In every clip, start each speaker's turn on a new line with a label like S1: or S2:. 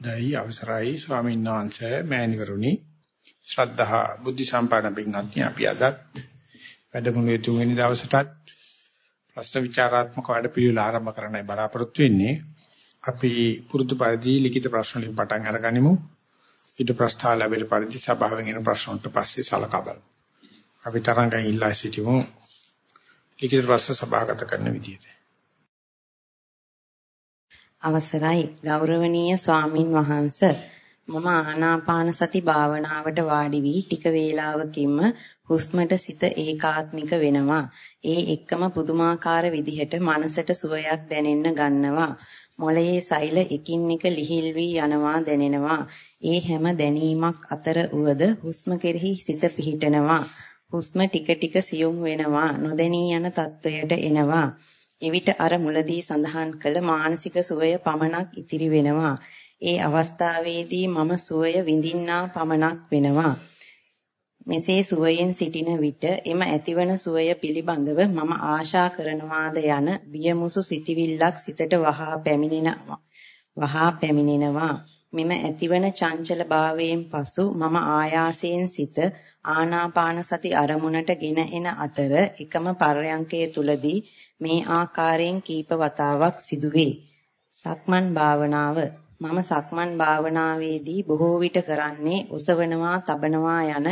S1: දැයි අවසරයි ස්වාමීන් වහන්සේ මෑණිවරුනි. ශ්‍රද්ධා බුද්ධ සම්පන්න පින්වත්නි අපි අද වැඩමුළුවේ තුන්වෙනි දවසටත් ප්‍රශ්න විචාරාත්මක වැඩපිළිවෙල ආරම්භ කරන්නයි බලාපොරොත්තු වෙන්නේ. අපි පුරුදු පරිදි ලිඛිත ප්‍රශ්න වලින් පටන් අරගනිමු. ඊට ප්‍රස්තාව ලැබෙන පරිදි සභාවෙන් එන ප්‍රශ්න වලට පස්සේ සලකා බලමු. අපි තරංගයෙන් ඉල්ලා සිටිමු. ලිඛිත ප්‍රශ්න සභාගත කරන විදියට.
S2: අවසරයි. ගෞරවනීය ස්වාමින් වහන්ස මම ආනාපාන සති භාවනාවට වාඩි වී ටික වේලාවකින්ම හුස්මට සිත ඒකාත්මික වෙනවා. ඒ එක්කම පුදුමාකාර විදිහට මනසට සුවයක් දැනෙන්න ගන්නවා. මොළයේ සෛල එකින් එක ලිහිල් වී යනවා දැනෙනවා. ඒ හැම දැනීමක් අතර උවද හුස්ම කෙරෙහි සිත පිහිටනවා. හුස්ම ටික ටික සියුම් වෙනවා. නොදැනී යන තත්වයට එනවා. එවිට අර මුලදී සඳහන් කළ මානසික සුවය පමණක් ඉතිරි වෙනවා. ඒ අවස්ථාවේදී මම සුවය විඳින්නා පමණක් වෙනවා. මෙසේ සුවයෙන් සිටින විට එම ඇතිවන සුවය පිළිබඳව මම ආශා කරනවාද යන බියමුසු සිටිවිල්ලක් සිතට වහා පැමිණෙනවා. වහා පැමිණෙනවා. මෙම ඇතිවන චංචල භාවයෙන් පසු මම ආයාසයෙන් සිත ආනාපාන සති අරමුණට ගෙන එන අතර එකම පර්යංකයේ තුලදී මේ ආකාරයෙන් කීප වතාවක් සිදුවේ. සක්මන් භාවනාව මම සක්මන් භාවනාවේදී බොහෝ විට කරන්නේ ඔසවනවා තබනවා යන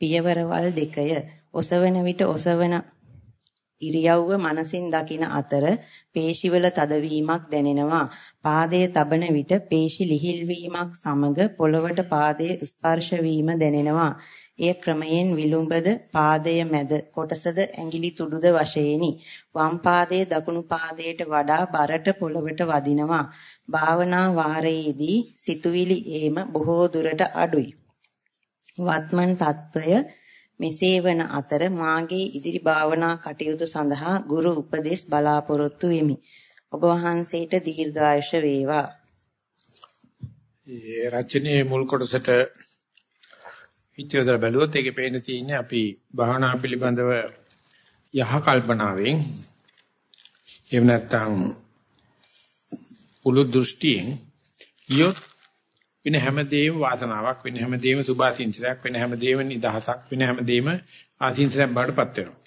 S2: පියවරවල් දෙකය. ඔසවන විට ඔසවන ඉරියව්ව මනසින් දකින අතර පේශිවල තදවීමක් දැනෙනවා. පාදයේ තබන විට පේශි ලිහිල් වීමක් සමග පොළවට පාදයේ ස්පර්ශ වීම දැනෙනවා. එය ක්‍රමයෙන් විලුඹද පාදය මැද කොටසද ඇඟිලි තුඩුද වශයෙන්ි. වම් පාදයේ දකුණු පාදයට වඩා බරට පොළවට වදිනවා. භාවනා වාරයේදී සිතුවිලි ඒම බොහෝ දුරට අඩුයි. වත්මන් తত্ত্বය මෙසේ වන අතර මාගේ ඉදිරි භාවනා කටයුතු සඳහා ගුරු උපදෙස් බලාපොරොත්තු වෙමි. ඔබ වහන්සේට දීර්ඝායුෂ වේවා.
S1: ඒ රචනයේ මුල් කොටසට හිතියදලා බැලුවොත් ඒකේ පේන තියෙන්නේ අපි භාවනා පිළිබඳව යහ කල්පනාවෙන් එහෙම නැත්නම් පුළු දෘෂ්ටියෙන් යොත් වෙන හැමදේම වාසනාවක් වෙන හැමදේම සුභාතින්චයක් වෙන හැමදේම නිදහසක් වෙන හැමදේම ආතින්චයක් බාටපත් වෙනවා.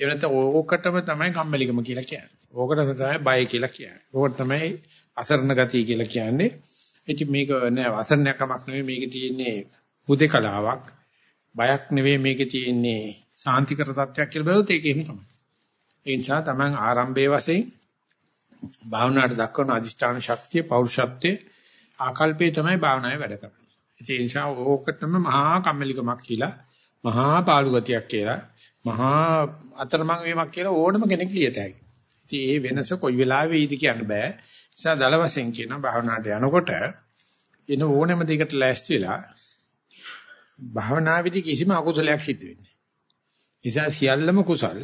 S1: ඒ නැත්නම් ඕකටම තමයි කම්මැලිකම කියලා කියන්නේ. ඕකටම තමයි බය කියලා කියන්නේ. ඕකට තමයි අසරණ ගතිය කියලා කියන්නේ. ඉතින් මේක නෑ අසරණකමක් නෙවෙයි මේකේ තියෙන්නේ හුදේකලාවක් බයක් නෙවෙයි මේකේ තියෙන්නේ සාන්තිකර තත්වයක් කියලා බලුවොත් ඒක එහෙම තමයි. ඒ නිසා තමයි ආරම්භයේ වශයෙන් භාවනාවට දක්වන අදිෂ්ඨාන ශක්තිය පෞරුෂත්වයේ ආකල්පේ තමයි භාවනාවේ වැඩ කරන්නේ. ඒ නිසා ඕකටම මහා කම්මැලිකමක් කියලා මහා පාළු ගතියක් කියලා මහා අතරමං වීමක් කියලා ඕනම කෙනෙක් ලියත හැකියි. ඉතින් ඒ වෙනස කොයි වෙලාවෙ වෙයිද කියන්න බෑ. නිසා දල වශයෙන් කියන භාවනාවට යනකොට එන ඕනෑම දෙයකට ලෑස්ති වෙලා භාවනාවේදී කිසිම අකුසලයක් සිද්ධ වෙන්නේ නැහැ. නිසා සියල්ලම කුසල්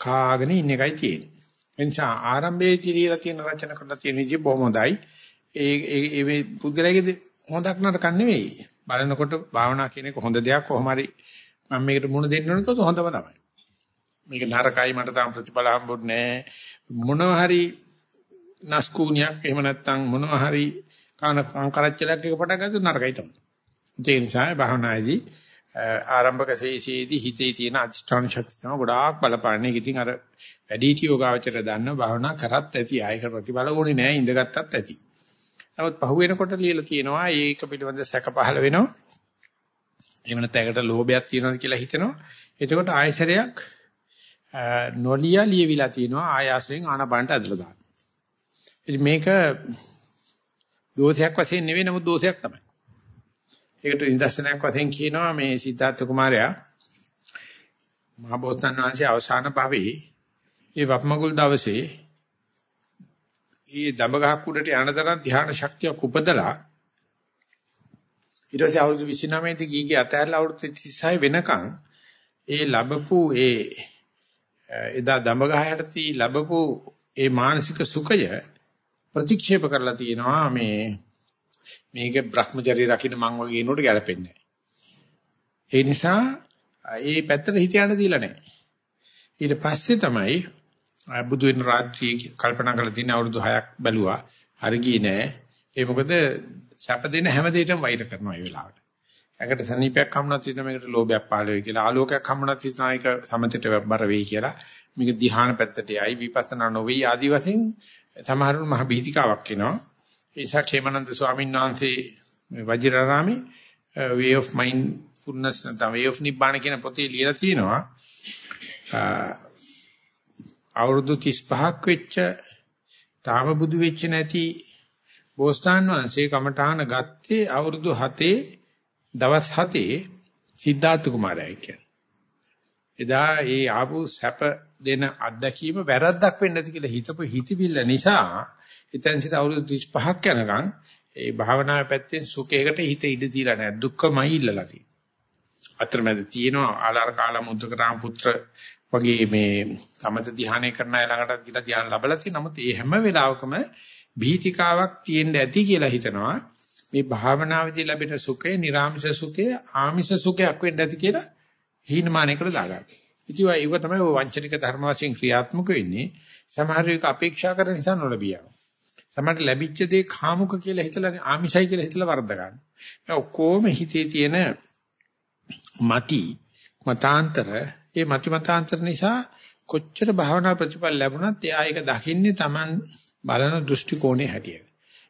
S1: කාගෙන ඉන්න එකයි තියෙන්නේ. ඒ නිසා ආරම්භයේ තිරීලා තියෙන රචන කරලා තියෙන විදිහ බොහොම හොඳයි. ඒ ඒ මේ පුද්ගලයාගේ හොඳක් නරකක් නෙවෙයි. බලනකොට භාවනා කියන එක හොඳ දෙයක් කොහොම හරි මම මේකට මුණ දෙන්න ඕනක හොඳම තමයි. මේක නරකයි මට තාම ප්‍රතිඵල හම්බුනේ නැහැ. මොනවා හරි නස්කූනියක් එහෙම නැත්නම් මොනවා හරි කාන කරච්චලයක් එක පටන් ගත්තොත් නරකයි තමයි. ඒ නිසා භාවනායේදී ආරම්භක ශේෂයේදී හිතේ තියෙන අධිෂ්ඨාන ශක්තිය තමයි ගොඩාක් බලපාන්නේ. ඒක ඉතින් අර වැඩිහිටි යෝගාවචර දන්න භාවනා කරත් ඇති. ආයක ප්‍රතිඵල ඕනේ නැහැ ඉඳගත්තත් ඇති. නමුත් පහු වෙනකොට ලියලා තියෙනවා ඒක පිළිබඳ සැක පහළ වෙනවා. එහෙම නැත්නම් ඒකට ලෝභයක් තියෙනවා කියලා හිතෙනවා. එතකොට ආයශරයක් නොලිය ලියවිලා තියෙනවා ආයාසයෙන් ආනපනට ඇදලා දාන්න. ඉතින් මේක දෝෂයක් වශයෙන් නෙවෙයි නමුත් දෝෂයක් තමයි. ඒකට නිදර්ශනයක් වශයෙන් කියනවා මේ සිද්ධාර්ථ කුමාරයා. මහ බෝසත්ණන් වහන්සේ අවසාන භවයේ ඒ වප්මගුල් දවසේ ඒ දඹගහක් උඩට යන තරම් ධ්‍යාන ශක්තියක් උපදලා ඊට පස්සේ අවුරුදු 29 දී ගීගේ අතහැරලා අවුරුදු 36 වෙනකන් ඒ ලැබපු ඒ එදා දඹගහයටදී ලැබපු ඒ මානසික සුඛය ප්‍රතික්ෂේප කරලා තියෙනවා මේ මේක Brahmacharya රකින්න මං වගේ නෝට ගැලපෙන්නේ ඒ නිසා ඒ පැත්තට හිත යන්න දීලා නැහැ. ඊට පස්සේ තමයි බුදු වෙන රාත්‍රියේ කල්පනා කරලා තියෙන අවුරුදු 6ක් බැලුවා. හරි ගියේ නෑ. ඒ මොකද සැප දෙන හැම දෙයකටම වෛර කරනවා ඒ වෙලාවට. ඒකට සනීපයක් හම්බුනත් හිතන මේකට ලෝභයක් පහළ වෙයි කියලා ආලෝකයක් හම්බුනත් හිතන එක සමතේට බර වෙයි කියලා මේක ධ්‍යාන පැත්තට යයි විපස්සනා නොවේ ආදි වශයෙන් සමහරුන් මහ බීතිකාවක් එනවා ඒසා khේමනන්ද ස්වාමීන් වහන්සේ වජිරාරාමේ way of mindfulness නැත්නම් way of nibbana කියන පොතේ ලියලා තියෙනවා අවුරුදු 35ක් වෙච්ච තාම බුදු වෙච්ච නැති බෝසතාන් වහන්සේ කමඨාන ගත්තේ අවුරුදු 7 දවස් 7 සිද්ධාර්ථ කුමාරයයි කියන්නේ. එදා ඒ ආපු සැප දෙන අත්දැකීම වැරද්දක් වෙන්නේ නැති කියලා හිතපු හිතවිල්ල නිසා එතෙන් සිට අවුරුදු 35ක් යනකම් ඒ භාවනාවේ පැත්තෙන් සුඛයකට හිත ඉඳ තියලා නැහැ දුක්ඛමයි ඉල්ලලා තියෙනවා. අතරමැද තියෙනවා ආලාර කාල මුද්දකරාම පුත්‍ර වගේ මේ තමත ධ්‍යානය කරන අය ළඟටත් ගිහලා ධ්‍යාන ලැබලා තියෙන නමුත් ඒ හැම වෙලාවකම භීතිකාවක් තියෙන්න ඇති කියලා හිතනවා. මේ භාවනාවේදී ලැබෙන සුඛය, නිර්ආමිෂ සුඛය, ආමිෂ සුඛයක් වෙන්න ඇති කියලා හීනමානයකට දාගන්න. ඉතින් ඒක තමයි වංචනික ධර්ම වශයෙන් ක්‍රියාත්මක වෙන්නේ. සමහර විට අපේක්ෂා කරන නිසා නොලැබියා. සමහරට ලැබිච්ච දේ කාමුක කියලා හිතලා ආමිෂයි කියලා හිතලා වර්ධ ගන්න. මේ ඔක්කොම හිතේ තියෙන මති මතාන්තර ඒ මති මතාන්තර නිසා කොච්චර භාවනා ප්‍රතිඵල ලැබුණත් එයා ඒක දකින්නේ Taman බලන දෘෂ්ටි කෝණේ හැටියට.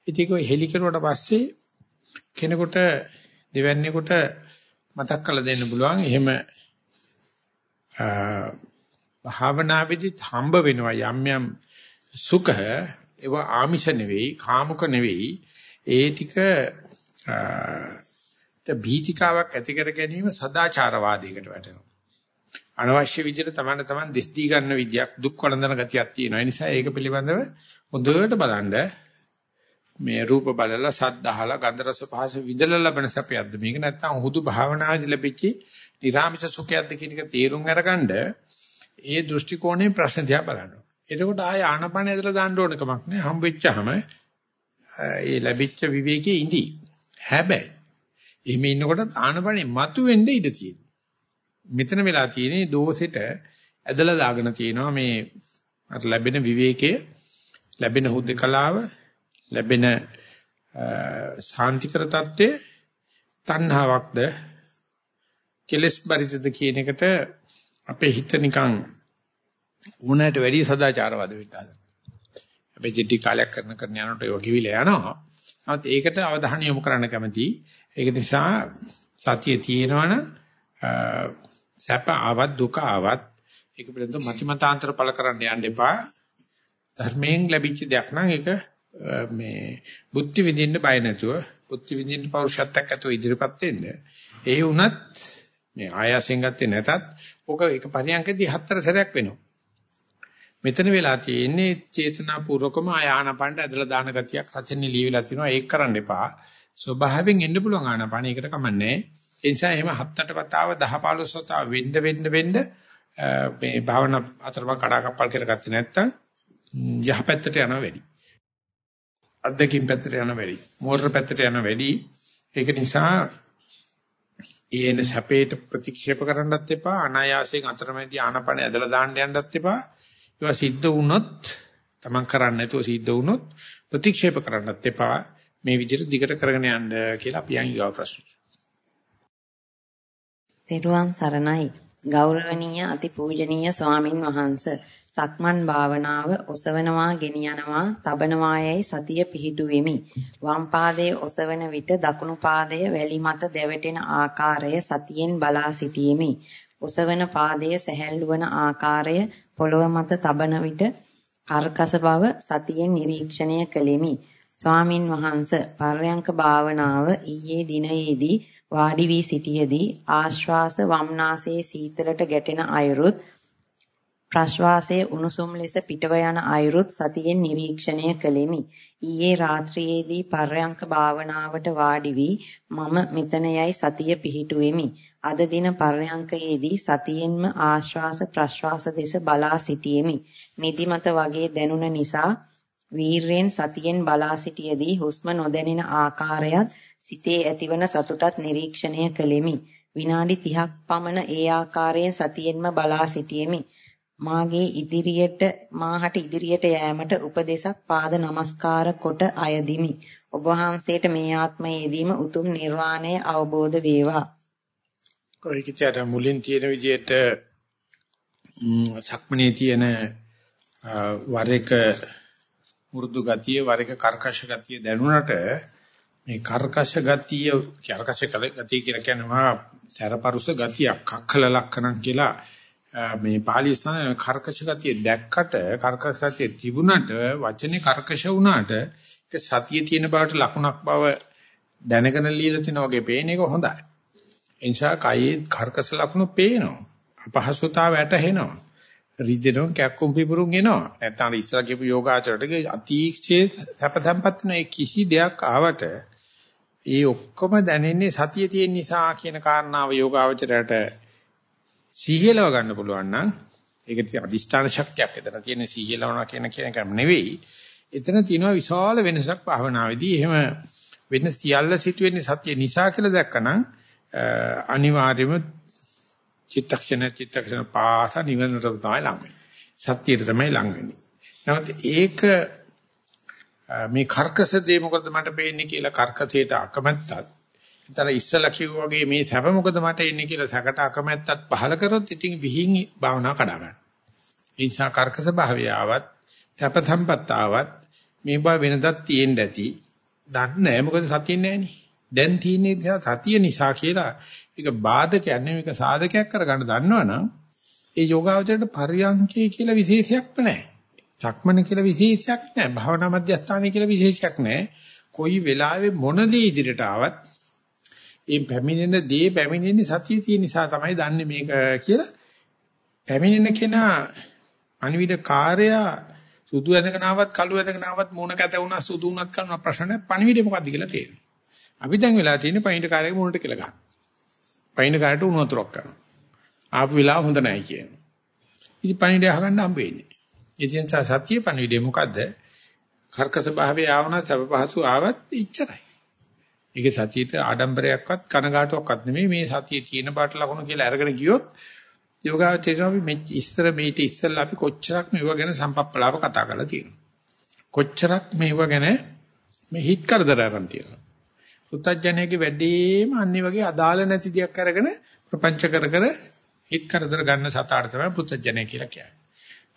S1: ඉතින් ඒක හෙලි කරුවට පස්සේ කෙනෙකුට දෙවැන්නේකට මතක් කරලා දෙන්න පුළුවන් එහෙම භාවනාවේදී හම්බ වෙනවා යම් යම් සුඛ ඒව ආමිෂ නෙවෙයි කාමුක නෙවෙයි. ඒ ටික ත භීතිකාවක් ඇති කර ගැනීම සදාචාරවාදයකට වැටෙනවා. අනවශ්‍ය විදිහට තමන්න තමන් දෙස් දී ගන්න විදියක් දුක් වළඳන ගතියක් තියෙනවා. ඒ නිසා ඒක පිළිබඳව හොඳට බලන්න. මේ රූප බලලා සද්ද අහලා ගන්ධ රස පහස විඳලා ලබන සැපයක්ද? මේක නැත්නම් හුදු භාවනාදී ලැබිච්ච නිරාමිෂ සුඛයක්ද කියන එක තේරුම් අරගන්න ඒ දෘෂ්ටි කෝණයෙන් ප්‍රශ්න දිහා බලනවා එතකොට ආය ආනපන ඇදලා දාන්න ඕන කමක් නෑ. හම්බෙච්චාම ඒ ලැබිච්ච විවේකයේ ඉඳි. හැබැයි එහෙම ඉන්නකොට ආනපනේ මතුවෙන්න ඉඩ තියෙනවා. මෙතන වෙලා තියෙන්නේ දෝෂෙට ඇදලා දාගෙන තියෙනවා මේ අර ලැබෙන විවේකයේ ලැබෙන හුදකලාව ලැබෙන සාන්තිකර தත්ත්වය තණ්හාවක්ද කෙලස් බරිතද කියන එකට අපේ හිත නිකන් උණට වැඩි සදාචාරවාද වෙන්න හදනවා. හැබැයි ජෙටි කාලයක් කරන කරන යනකොට ඒක කිවිලා යනවා. නමුත් ඒකට අවධානය යොමු කරන්න කැමතියි. ඒක නිසා සතිය තියෙනවනම් සැප ආවත් දුක ආවත් ඒක පිළිබඳව මතිමතාන්තර පළ කරන්න යන්න එපා. ධර්මයෙන් ලැබිච්ච දෙයක් නම් ඒක මේ බුද්ධ විඳින්න බය නැතුව බුද්ධ විඳින්න පෞරුෂත්වයක් ඇතුව ඉදිරියපත් වෙන්න. ඒ වුණත් මේ ආයාසයෙන් ගත්තේ නැතත් ඔක එක පරියන්කදී හතර සැරයක් වෙනවා. මෙතන වෙලා තියෙන්නේ චේතනාපූර්වකම ආයානපණ්ඩ ඇදලා දාන ගතියක් රචනෙ ලියවිලා තිනවා ඒක කරන්න එපා. ස්වභාවයෙන් එන්න පුළුවන් ආනපණ ඒකට කමන්නේ. ඒ නිසා එහෙම හත්තට වතාව 10 15 වතාව වෙන්න වෙන්න වෙන්න මේ භාවනා අතරම කඩාකප්පල් කරගත්තේ නැත්තම් යහපැත්තට යනවා වැඩි. අද්දකින් පැත්තට යනවා වැඩි. මෝටර පැත්තට යනවා වැඩි. ඒක නිසා ඒන සැපේට ප්‍රතික්ෂේප කරන්නත් එපා අනායාසයෙන් අතරමැදි ආනපන ඇදලා දාන්න යන්නත් එපා ඒවා සිද්ධ වුණොත් තමන් කරන්නේ නැතුව සිද්ධ වුණොත් ප්‍රතික්ෂේප කරන්නත් එපා මේ විදිහට දිගට කරගෙන යන්න කියලා අපි යන් ඊගා ප්‍රශ්න.
S2: තෙරුවන් සරණයි ගෞරවනීය අතිපූජනීය ස්වාමින් වහන්සේ සක්මන් භාවනාව ඔසවනවා ගෙනියනවා තබනවා යයි සතිය පිහිටුවෙමි. වම් පාදයේ ඔසවන විට දකුණු පාදය වැලි මත දැවටෙන ආකාරය සතියෙන් බලා සිටීමි. ඔසවන පාදයේ සැහැල්ලු වන ආකාරය පොළොව මත තබන විට කර්කස බව සතියෙන් නිරීක්ෂණය කළෙමි. ස්වාමින් වහන්ස පර්යංක භාවනාව ඊයේ දිනයේදී වාඩි වී සිටියේදී ආශ්වාස වම්නාසයේ සීතලට ගැටෙන අයුරුත් ප්‍රශ්වාසයේ උණුසුම් ලෙස පිටව යන අයුරුත් සතියෙන් නිරීක්ෂණය කළෙමි. ඊයේ රාත්‍රියේදී පර්යංක භාවනාවට වාඩි වී මම මෙතන යයි සතිය පිහිටුවෙමි. අද දින පර්යංකයේදී සතියෙන්ම ආශ්වාස ප්‍රශ්වාස දෙස බලා සිටියෙමි. නිදිමත වගේ දැනුණ නිසා වීරයෙන් සතියෙන් බලා සිටියේදී හුස්ම නොදැනෙන ආකාරයත් සිතේ ඇතිවන සතුටත් නිරීක්ෂණය කළෙමි. විනාඩි 30ක් පමණ ඒ ආකාරයෙන් සතියෙන්ම බලා සිටියෙමි. මාගේ ඉදිරියට මාහට ඉදිරියට යෑමට උපදේශක් පාද නමස්කාර කොට අයදිමි. ඔබ වහන්සේට මේ ආත්මයේදීම උතුම් නිර්වාණය අවබෝධ වේවා.
S1: කොයිකිට මුලින් තියෙන විදිහට සක්මනේ තියෙන වර එක මෘදු ගතිය වර එක කර්කශ ගතිය දැනුණට මේ කර්කශ ගතිය කර්කශ ගතිය කියලා කියන්නේ මහා තරපරුස ගතියක් කක්කල ලක්ෂණම් කියලා මේ පාලි ස්ථාන කර්කශ ගතිය දැක්කට කර්කශ ගතිය තිබුණට වචනේ කර්කශ වුණාට ඒක සතිය තියෙන බවට ලකුණක් බව දැනගෙන লীලා තිනා වගේ පේන එක හොඳයි. ඒ නිසා කයේ කර්කශ ලකුණු පේනවා. අපහසුතාව වැටහෙනවා. රිදෙනවා කැක්කුම් පිපුරුම් එනවා. නැත්නම් ඉස්සලා කියපු යෝගාචරයට අතීක්ෂේ සැපදම්පත් නේ කිසි දෙයක් ආවට ඒ ඔක්කොම දැනෙන්නේ සතිය තියෙන නිසා කියන කාරණාව යෝගාචරයට සිහියලව ගන්න පුළුවන් නම් ඒක අදිෂ්ඨාන ශක්තියක් එතන තියෙන සිහියලවනවා කියන කියන එක නෙවෙයි. එතන තියෙනවා විශාල වෙනසක් භාවනාවේදී. එහෙම වෙන සියල්ල සිටුවෙන්නේ සත්‍ය නිසා කියලා දැක්කනම් අනිවාර්යයෙන්ම චිත්තක්ෂණ චිත්තක්ෂණ පාස නිවනට තමයි ලඟ වෙන්නේ. සත්‍යයට තමයි ලඟ වෙන්නේ. නමුත් ඒක මේ කර්කස දේ මොකද මට පේන්නේ කියලා කර්කසයට අකමැත්තත් ඉතල ඉස්සලා කිව්වා වගේ මේ සැප මොකද මට එන්නේ කියලා සැකට අකමැත්තත් පහල කරොත් ඉතින් විහිං භාවනා කඩා ගන්න. ඒ නිසා කර්කස භාවය ආවත් සැප සම්පත් ආවත් මේ බව වෙනදක් තියෙන්න ඇති. දන්නේ නැහැ මොකද සතිය නැහෙනි. දැන් තියෙන්නේ සතිය නිසා කියලා ඒක බාධකයක් නෙමෙයි මේක සාධකයක් කරගන්න දන්නවනම් ඒ යෝගාවචරයට පරියන්කේ කියලා විශේෂයක් නැහැ. චක්මන කියලා විශේෂයක් නැහැ. භාවනා මධ්‍යස්ථානය කියලා විශේෂයක් නැහැ. කොයි වෙලාවෙ මොන දේ ඉදිරියට ආවත් ඒ පැමිණෙන දේ පැමිණෙන්නේ සතිය තියෙන නිසා තමයි දන්නේ මේක කියලා පැමිණෙන කෙනා අනිවිද කාර්යයා සුදු ඇඳගෙන ආවත් කළු ඇඳගෙන ආවත් මූණ කැත වුණා සුදු වුණත් කරන ප්‍රශ්න පණිවිඩය මොකද්ද කියලා තේරෙනවා. අපි දැන් වෙලා තියෙන්නේ පයින්ට කාර්යයේ මූණට කියලා ගන්න. පයින්ට කාර්යයට උණු වතුරක් කරනවා. ආපු වෙලාව හොඳ නැහැ කියනවා. ඉතින් පණිවිඩය අහගන්න හම්බ වෙන්නේ. ඉතින් සත්‍ය පණිවිඩය මොකද්ද? කර්කස භාවයේ ආවන සබ පහසු ආවත් ඉච්චරයි. ඒක සතියට ආඩම්බරයක්වත් කනගාටුවක්වත් නෙමෙයි මේ සතියේ තියෙන බාට ලකුණු කියලා අරගෙන ගියොත් යෝගාව තේරෙනවා අපි මෙච්ච ඉස්සර මේට ඉස්සල්ලා අපි කොච්චරක් මේව ගැන සම්පප්පලාව කතා කරලා තියෙනවා. කොච්චරක් මේව ගැන මේ හිත් කරදර ආරන් තියෙනවා. පුත්තජනයේ වැඩිම අන්නේ වගේ අදාළ නැති දෙයක් අරගෙන ප්‍රපංච කර කර හිත කරදර ගන්න සතාට තමයි පුත්තජනය කියලා කියන්නේ.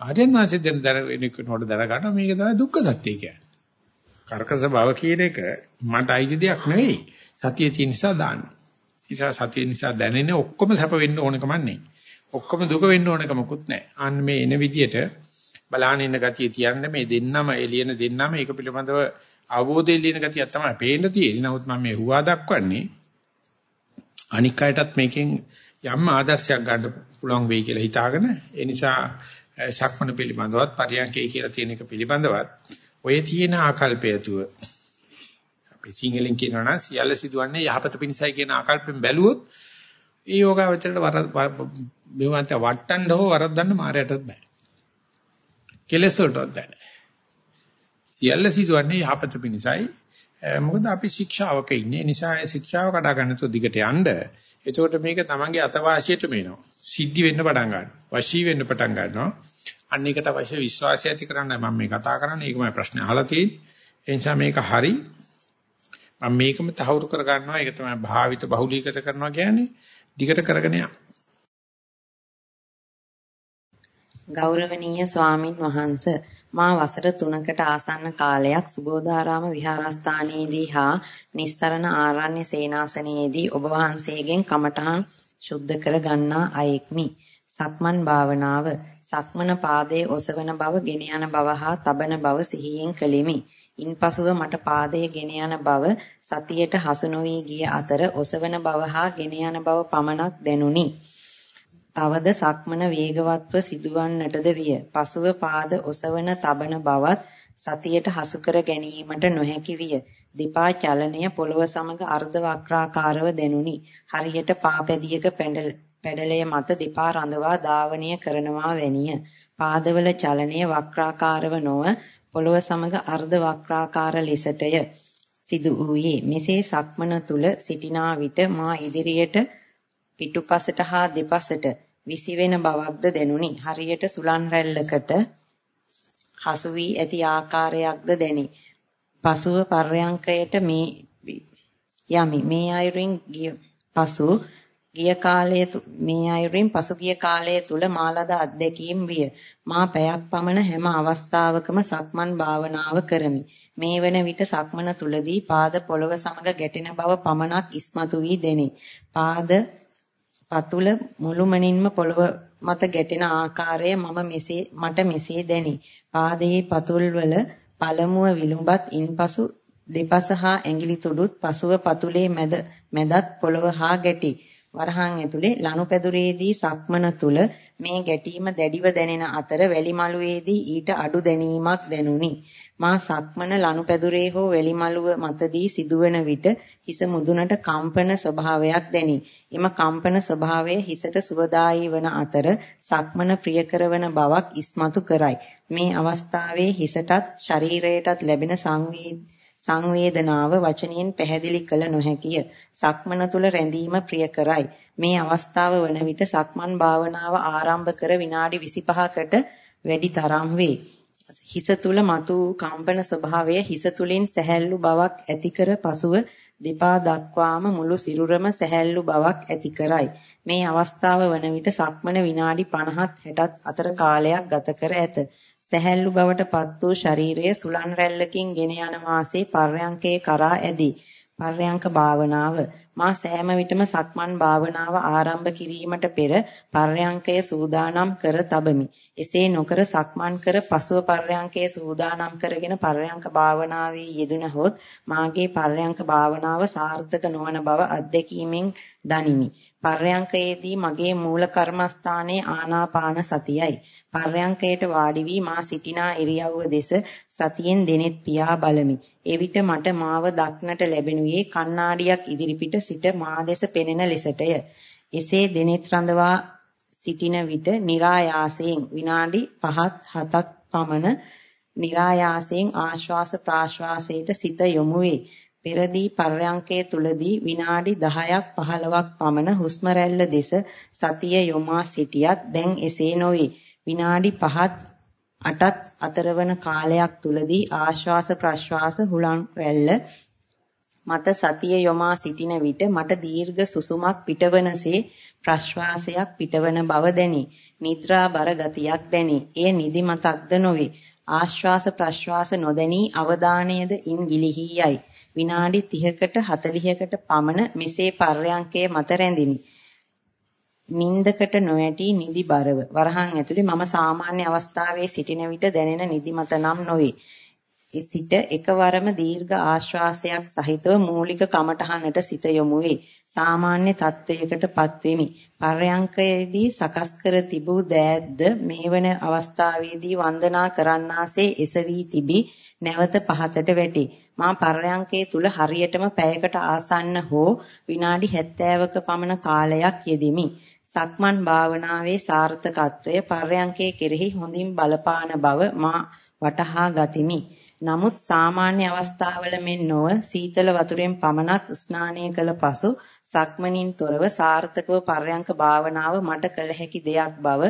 S1: ආර්යයන් වහන්සේ දැන දැනගෙනකොට දැනගන්න මේක තමයි දුක්ඛ සත්‍ය කියන්නේ. කර්කස භව කියන එක මට අයිති දෙයක් නෙවෙයි. සතිය තියෙන නිසා දාන්න. නිසා සතිය නිසා දැනෙන ඔක්කොම සැප වෙන්න ඕන කමක් නැහැ. ඔක්කොම දුක වෙන්න ඕන කමකුත් නැහැ. අන්න මේ එන විදියට බලාන ඉන්න ගතිය තියන්න මේ දෙන්නම එළියන දෙන්නම ඒක පිළිබඳව අවබෝධයෙන් ලියන ගතිය තමයි පේන්න තියෙන්නේ. නමුත් මම මේ හුවා දක්වන්නේ අනික් අයටත් මේකෙන් යම් ආදර්ශයක් ගන්න පුළුවන් වෙයි කියලා හිතාගෙන ඒ නිසා සක්මන පිළිබඳවත් පරියන්කේ කියලා තියෙන එක පිළිබඳවත් ඔය තියෙන ආකල්පය තුව අපි සිංහලෙන් කියනවා නම් සියල්ල සිදුවන්නේ යහපත පිණිසයි කියන ආකල්පෙන් බැලුවොත් ඒ යෝගාවචරයට වර මෙවන්ත වට්ටන්න හෝ වරද්දන්න මායයටත් බෑ. කෙලෙස් වලටත් බෑ. සියල්ල සිදුවන්නේ යහපත පිණිසයි. මොකද අපි ශික්ෂාවක ඉන්නේ. නිසා ඒ ශික්ෂාව කඩා ගන්න තු දිගට යන්න. එතකොට මේක තමන්ගේ අතවාසියට මේනවා. සිද්ධි වෙන්න පටන් ගන්නවා. වශී වෙන්න පටන් ගන්නවා. අන්න ඒකට අවශ්‍ය විශ්වාසය ඇති කරන්න මම මේ කතා කරන්නේ. ඒකමයි ප්‍රශ්නේ අහලා තියෙන්නේ. ඒ නිසා මේක හරි. මම මේකම තහවුරු කර ගන්නවා. ඒක තමයි භාවිත බහුලීකృత කරනවා කියන්නේ. දිගට කරගෙන යන්න.
S2: ගෞරවනීය ස්වාමින් වහන්සේ මා වසර 3කට ආසන්න කාලයක් සුබෝධාරාම විහාරස්ථානයේදී හා නිස්සරණ ආරණ්‍ය සේනාසනයේදී ඔබ වහන්සේගෙන් කමඨහන් සුද්ධ කර ගන්නා අයෙක්මි. සක්මන් භාවනාව සක්මන පාදයේ ඔසවන බව, ගෙන යන බව හා තබන බව සිහියෙන් කළෙමි. ඉන්පසුව මට පාදයේ ගෙන යන බව සතියට හසු නොවී ගිය අතර ඔසවන බව හා ගෙන යන බව පමණක් දැනුනි. තවද සක්මන වේගවත්ව සිදුවන්නටද විය. පසුව පාද ඔසවන තබන බවත් සතියට හසු කර ගැනීමට නොහැකි විය. දෙපා චලනය පොළව සමග අර්ධ වක්‍රාකාරව දැනුනි. හරියට පාපැදියක පැඩලය මත දෙපා රඳවා ධාවනය කරනවා වැනිය. පාදවල චලනය වක්‍රාකාරව නොව පොළව සමග අර්ධ වක්‍රාකාර ලෙසටය. සිදු වූයේ මෙසේ සක්මන තුල සිටිනා විට මා ඉදිරියට පිටුපසට හා දෙපසට විසිවෙන බවක්ද දැනුනි. හරියට සුලන් රැල්ලකට හසු වී ඇති ආකාරයක්ද දැනේ. පසුව පර්යංකයට මේ යමි. මේ අයුරින් ගිය පසු ගිය කාලයේ මේ අයුරින් පසුගිය කාලයේ තුල මාලද අත්දැකීම් විය. මා පැයක් පමණ හැම අවස්ථාවකම සක්මන් භාවනාව කරමි. මේ වන විට සක්මන තුලදී පාද පොළව සමග ගැටෙන බව පමණක් ඉස්මතු වී දෙනේ. පාද පතුල මුළුමනින්ම පොළව මත ගැටෙන ආකාරය මම මෙසේ මට මෙසේ දැනේ. පාදයේ පතුල්වල පළමුව විලුඹත් ඉන්පසු දෙපස හා ඇඟිලි තුඩුත් පසුව පතුලේ මැද මැදත් පොළව හා ගැටි. වරහන් ඇතුලේ ලනුපැදුරේදී සක්මන තුල මේ ගැටීම දැඩිව දැනෙන අතර වැලිමලුවේදී ඊට අඩු දැනීමක් දැනුනි. මා සක්මන ලනුපැදුරේ හෝ වැලිමලුව මතදී සිදුවන විට හිස මුදුනට කම්පන ස්වභාවයක් දැනේ. එම කම්පන ස්වභාවය හිසට සුවදායී වන අතර සක්මන ප්‍රිය කරවන බවක් ඉස්මතු කරයි. මේ අවස්ථාවේ හිසටත් ශරීරයටත් ලැබෙන සංවේදනාව වචනයෙන් පැහැදිලි කළ නොහැකිය. සක්මන තුල රැඳීම ප්‍රිය කරයි. මේ අවස්ථාව වන විට සක්මන් භාවනාව ආරම්භ කර විනාඩි 25කට වැඩි තරම් වේ. හිස තුල මතු කම්පන ස්වභාවය හිස තුලින් සැහැල්ලු බවක් ඇති කර පසුව දෙපා දක්වාම මුළු සිරුරම සැහැල්ලු බවක් ඇති කරයි. මේ අවස්ථාව වන විට සක්මන විනාඩි 50ත් 60ත් අතර කාලයක් ගත කර ඇත. සැහැල්ලු බවට පත් වූ ශරීරයේ සුලන් රැල්ලකින් ගෙන යන වාසේ පර්යංකේ කරා ඇදී. පර්යංක භාවනාව මා සෑම විටම සක්මන් භාවනාව ආරම්භ කිරීමට පෙර පර්යංකය සූදානම් කර තබමි. එසේ නොකර සක්මන් කර පසුව පර්යංකය සූදානම් කරගෙන පර්යංක භාවනාවේ යෙදුණහොත් මාගේ පර්යංක භාවනාව සාර්ථක නොවන බව අත්දැකීමෙන් දනිමි. පර්යංකයේදී මගේ මූල කර්මස්ථානයේ ආනාපාන සතියයි. පර්යංකයට වාඩි වී මා සිටිනා ඉරියව්ව දෙස සතියෙන් දෙනෙත් පියා බලමි. එවිට මට මාව දක්නට ලැබෙනුයේ කණ්ණාඩියක් ඉදිරිපිට සිට මා දෙස පෙනෙන ලෙසටය. එසේ දෙනෙත් රඳවා සිටින විට નિરાයාසයෙන් විනාඩි 5ත් 7ක් පමණ નિરાයාසයෙන් ආශ්වාස ප්‍රාශ්වාසයට සිත යොමු වේ. පෙරදී පර්යංකයේ තුලදී විනාඩි 10ක් 15ක් පමණ හුස්ම දෙස සතිය යොමා සිටියත් දැන් එසේ නොවේ. විනාඩි 5ත් 8ත් අතරවන කාලයක් තුලදී ආශ්වාස ප්‍රශ්වාස හුලං රැල්ල මත සතිය යොමා සිටින විට මට දීර්ඝ සුසුමක් පිටවනසේ ප්‍රශ්වාසයක් පිටවන බව දැනේ. නිද්‍රා බර ගතියක් දැනේ. එය නිදිමතක්ද නොවේ. ආශ්වාස ප්‍රශ්වාස නොදැනී අවධානයද ඉන් ගිලිහි යයි. විනාඩි 30කට 40කට පමණ මෙසේ පර්යංකයේ මත රැඳිනි. නින්දකට නොඇටි නිදි බරව වරහන් ඇතුලේ මම සාමාන්‍ය අවස්ථාවේ සිටින විට දැනෙන නිදිමත නම් නොවේ. සිට එකවරම දීර්ඝ ආශ්වාසයක් සහිතව මූලික කමඨහනට සිත යොමු වේ. සාමාන්‍ය තත්වයකටපත් වෙමි. පර්යංකයේදී සකස් කර තිබූ දෑද්ද මේවන අවස්ථාවේදී වන්දනා කරන්නාසේ එසවි තිබි නැවත පහතට වැටි. මා පර්යංකයේ තුල හරියටම පැයකට ආසන්න හෝ විනාඩි 70ක පමණ කාලයක් යෙදිමි. සක්මන් භාවනාවේ සාර්ථකත්වය පර්යංකයේ කෙරෙහි හොඳින් බලපාන බව මා වටහා ගතිමි. නමුත් සාමාන්‍ය අවස්ථාවල මෙන් නොව සීතල වතුරෙන් පමණක් ස්නානය කළ පසු සක්මනින් තොරව සාර්ථකව පර්යංක භාවනාව මට කළ හැකි දෙයක් බව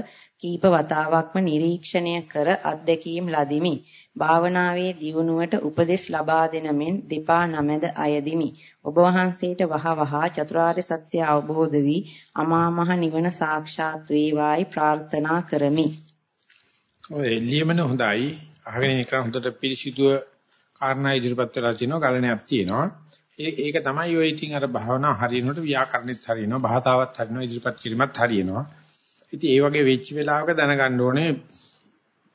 S2: කීප වතාවක්ම නිරීක්ෂණය කර අත්දැකීම් ලදිමි. භාවනාවේ දියුණුවට උපදෙස් ලබා දෙන මෙන් දෙපා නමැද අයදිමි. ඔබ වහන්සේට වහවහ චතුරාර්ය සත්‍ය අවබෝධ වී අමා මහ නිවන සාක්ෂාත් වේවායි ප්‍රාර්ථනා කරමි.
S1: ඔය ලියමන හොඳයි. අහගෙන ඉන්න හොඳට පිළිසිදුව කාරණා ඉදිරිපත් වෙලා තිනවා ගලණයක් තියෙනවා. ඒක තමයි ඔය ඉතින් අර භාවනා හරියනකොට ව්‍යාකරණෙත් හරියනවා, භාතාවත් හරියනවා, ඉදිරිපත් කිරීමත් හරියනවා. ඉතින් ඒ වගේ වෙච්ච වෙලාවක දැනගන්න ඕනේ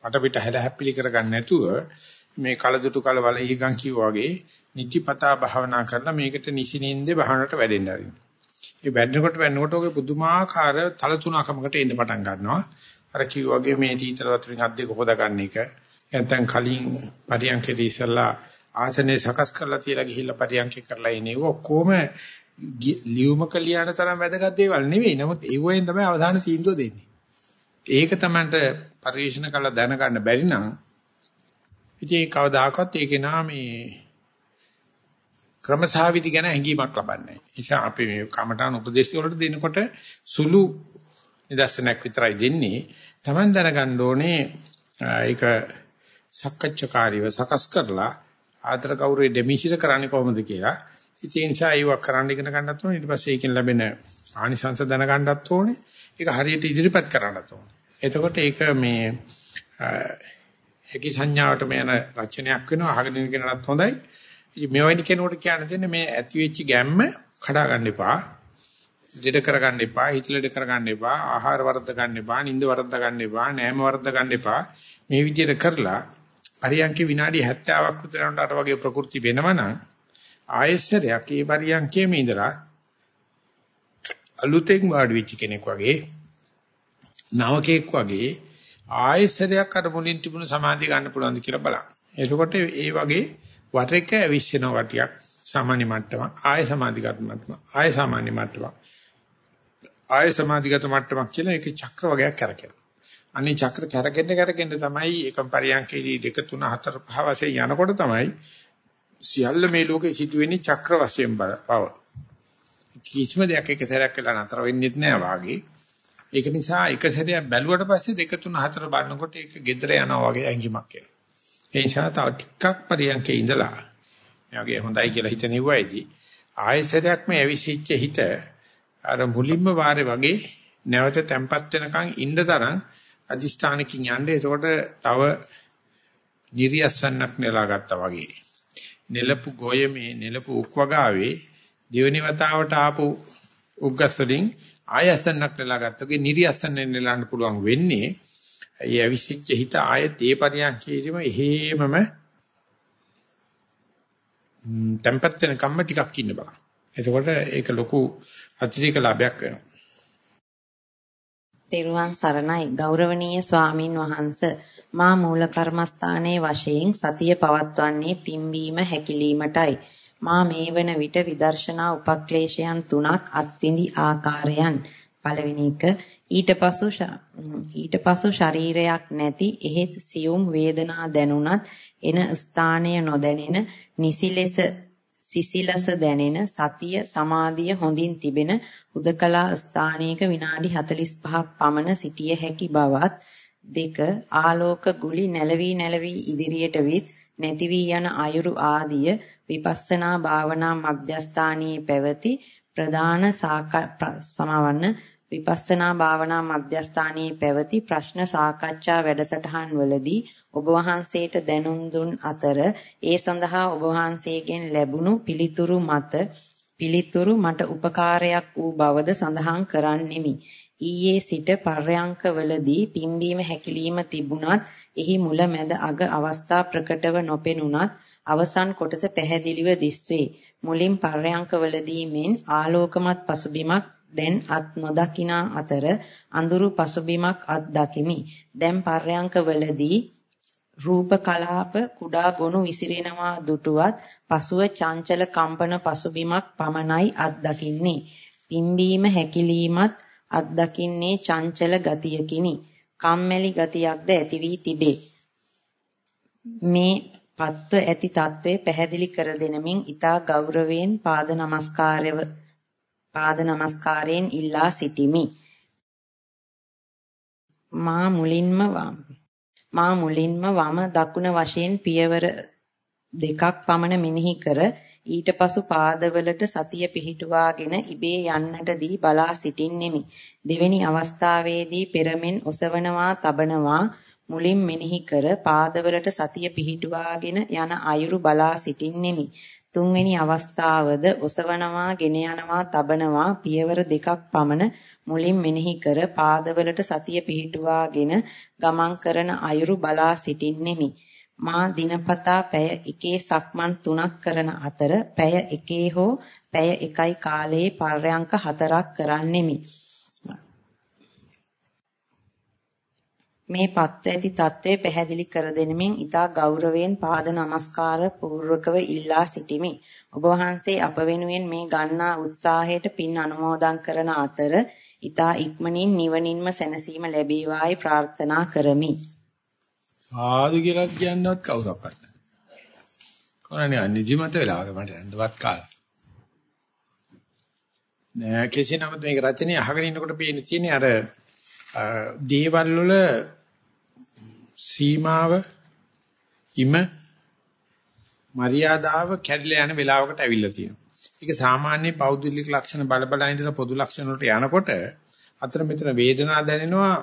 S1: අට පිට හැල හැපිලි කරගන්න නැතුව මේ කලදුටු කලවල ඊගන් කිව්වා වගේ නිතිපතා භාවනා කරලා මේකට නිසිනින්දේ භාවනට වැඩෙන්න ආරින්න. ඒ වැඩනකොට වැඩනකොට ඔගේ පුදුමාකාර තල තුනකමකට එන්න පටන් ගන්නවා. අර කිව්වා වගේ මේ තීතල වතුරින් අත් දෙක හොදගන්න එක. නැත්නම් කලින් පරියන්කේදී ඉස්සලා ආසනේ සකස් කරලා තියලා ගිහිල්ලා පරියන්කේ කරලා ඉන්නේ ඔක්කොම ලියුමක ලියන තරම් වැදගත් දේවල් නෙවෙයි. නමුත් ඒ වයින් තමයි අවධානය තීන්දුව දෙන්නේ. ඒක තමන්ට පරිශන කළ දැනගන්න බැරි නම් ඉතින් කවදාකවත් ඒක නා මේ ක්‍රමසහවිදි ගැන හැඟීමක් ලබන්නේ. නිසා අපි මේ කමඨාන උපදේශ වලට දෙනකොට සුළු නිදර්ශනයක් විතරයි දෙන්නේ. Taman දැනගන්න ඕනේ ඒක සක්කච්ඡාකාරීව සකස් කරලා ආතර කවුරුේ ඩෙමිෂිර කරන්නේ කොහොමද කියලා. ඉතින් ඒ නිසා ඒවක් කරන්න ඉගෙන ගන්නත් ඕනේ. ඊට පස්සේ ඒකෙන් ලැබෙන ආනිසංස දැනගන්නත් ඕනේ. ඒක හරියට ඉදිරිපත් කරන්නත් ඕනේ. එතකොට ඒක මේ හැකි සංඥාවට මේ යන රචනයක් වෙනවා. අහගෙන ඉන්න කෙනාට හොඳයි. ඉතින් මෙවැනි කෙනෙකුට කියන්න තියෙන්නේ මේ ඇති වෙච්ච ගැම්ම කඩා ගන්න එපා. දෙඩ කරගන්න එපා, හිතලෙඩ කරගන්න එපා, ආහාර වර්ධ ගන්න එපා, නිින්ද වර්ධ ගන්න එපා, නෑම වර්ධ ගන්න එපා. මේ විදිහට කරලා පරියන්කේ විනාඩි 70ක් විතර යනට වගේ ප්‍රകൃති වෙනවනම් ආයෙසරයක් ඒ පරියන්කේම ඉඳලා අලුතෙන් වාඩි වෙච්ච කෙනෙක් වගේ නවකෙක් වගේ ආයෙසරයක් අර මුලින් තිබුණු සමාධිය ගන්න පුළුවන්ද කියලා බලන්න. එතකොට ඒ වගේ වටේක විශ්ින වටියක් සාමාන්‍ය මට්ටමක් ආය සමාධිගත මට්ටමක් ආය සාමාන්‍ය මට්ටමක් ආය සමාධිගත මට්ටමක් කියලා ඒක චක්‍ර වගේක් කරකිනවා. අනේ චක්‍ර කරකෙන්න කරකෙන්න තමයි එකම පරියන්කේදී 2 3 4 5 වශයෙන් යනකොට තමයි සියල්ල මේ ලෝකේ සිදුවෙන්නේ චක්‍ර වශයෙන් බව. කිසිම දෙයක් එක සැරයක් වෙලා නතර වෙන්නේ නැහැ වාගේ. ඒක නිසා එක සැරයක් බැලුවට පස්සේ 2 3 4 බලනකොට ඒක gedera යනවා වගේ ඇඟිමක් එනවා. ඒ නිසා තව ටිකක් පරියන්කේ ඉඳලා එයාගේ හොඳයි කියලා හිතනෙව්වයිදී ආයෙසරයක් මේ ඇවිසිච්ච හිත අර මුලින්ම වාරේ වගේ නැවත තැම්පත් වෙනකන් ඉන්න තරම් අදිෂ්ඨානකින් යන්නේ එතකොට තව නිරියස්සන්නක් නෙලා ගත්තා වගේ නෙලපු ගොයමේ නෙලපු උක් වගාවේ දෙවෙනි වතාවට ආපු උග්ගස් වලින් ආයස්සන්නක් නෙලා ගත්තා වගේ නිරියස්සන්න නෙලන්න පුළුවන් වෙන්නේ ඒ අවිසිච්ච හිත ආයෙත් ඒ පරියන්කේදීම එහෙමම tempat වෙන කම්ම ටිකක් ඉන්න බලන්න. එතකොට ඒක ලොකු අතිරේක ලාභයක් වෙනවා.
S2: තෙරුවන් සරණයි ගෞරවනීය ස්වාමින් වහන්ස මා මූල කර්මස්ථානයේ වශයෙන් සතිය පවත්වන්නේ පිම්බීම හැකිලීමටයි මා මේ වන විට විදර්ශනා උපක්ලේශයන් තුනක් අත්විඳි ආකාරයන්. පළවෙනි එක ඊට පසු ඊට පසු ශරීරයක් නැති එහෙත් සියුම් වේදනා දැනුණත් එන ස්ථානය නොදැනෙන නිසි ලෙස සිසිලස දැනෙන සතිය සමාධිය හොඳින් තිබෙන උදකලා ස්ථානයක විනාඩි 45ක් පමණ සිටිය හැකි බවත් දෙක ආලෝක ගුලි නැලවි නැලවි ඉදිරියට විත් නැති වී යන අයුරු ආදිය විපස්සනා භාවනා මධ්‍යස්ථානයේ පැවති ප්‍රධාන සමාවන්න විපස්සනා භාවනා මධ්‍යස්ථානයේ පැවති ප්‍රශ්න සාකච්ඡා වැඩසටහන් වලදී ඔබ වහන්සේට දැනුම් දුන් අතර ඒ සඳහා ඔබ වහන්සේගෙන් ලැබුණු පිළිතුරු මත පිළිතුරු මට උපකාරයක් වූ බවද සඳහන් කරන්නෙමි. ඊයේ සිට පර්යංකවලදී පිම්බීම හැකිලිම තිබුණත් එහි මුල මැද අග අවස්ථා ප්‍රකටව නොපෙනුණත් අවසන් කොටස පැහැදිලිව දිස්වේ. මුලින් පර්යංකවලදී මෙන් ආලෝකමත් පසුබිමක් දැන් අත් නොදකිනා අතර අඳුරු පසුබිමක් අත් දකිමි. දැන් පර්යංකවලදී රූප කලාප කුඩා ගොනු විසිරෙනවා දුටුවත් පසුව චංචල කම්පන පසුබිමක් පමණයි අත්දකින්නේ. පිම්බීම හැකිලීමත් අත්දකින්නේ චංචල ගතියකිනි. කම්මැලි ගතියක්ද ඇති වී තිබේ. මේ පත්ව ඇති తත්වය පැහැදිලි කර දෙනමින් ඊතා ගෞරවයෙන් පාද නමස්කාරය පාද නමස්කාරයෙන් ඉල්ලා සිටිමි. මා මුලින්ම මා මුලින්ම වම දකුණ වශයෙන් පියවර දෙකක් පමණ මෙනෙහි කර ඊට පසු පාදවලට සතිය පිහිටුවාගෙන ඉබේ යන්නට දී බලා සිටින්නෙමි. දෙවෙනි අවස්ථාවේදී පෙරමෙන් ඔසවනවා තබනවා මුලින් මෙනෙහි කර පාදවලට සතිය පිහිටුවාගෙන යන අයුරු බලා සිටින්නෙමි. තුන්වෙනි අවස්ථාවද ඔසවනවා, ගෙන යනවා, තබනවා පියවර දෙකක් පමණ මුලින් මෙනෙහි කර පාදවලට සතිය පිහිටුවාගෙන ගමන් කරන අයුරු බලා සිටින්නෙමි. මා දිනපතා පැය එකේ සක්මන් තුනක් කරන අතර පැය එකේ හෝ පැය එකයි කාලයේ පර්යංක හතරක් කරන්නෙමි. මේ පත් ඇති தત્ත්වය පැහැදිලි කර දෙනමින් ඊතා ගෞරවයෙන් පාද නමස්කාර පූර්වකව ඉල්ලා සිටිමි. ඔබ වහන්සේ අප වෙනුවෙන් මේ ගන්නා උත්සාහයට පින් අනුමෝදන් කරන අතර ඊතා ඉක්මනින් නිවනින්ම සැනසීම ලැබේවායි ප්‍රාර්ථනා කරමි.
S1: සාදු කියලා කියන්නවත් කවුරක්වත් නැහැ. කොහොමද නිදිමත වෙලාවක මට නන්දවත් කාලා. නෑ කෙසේ නමුත් මේක රචනය අහගෙන ඉන්නකොට පේන තියෙන්නේ අර දේවල් වල සීමාව ඉම මරියාදාව කැඩිලා යන වෙලාවකට ඇවිල්ලා තියෙනවා. ඒක සාමාන්‍ය පෞද්ගලික ලක්ෂණ බල බල ඉඳලා පොදු ලක්ෂණ වලට යනකොට අතර මෙතන වේදනාවක් දැනෙනවා.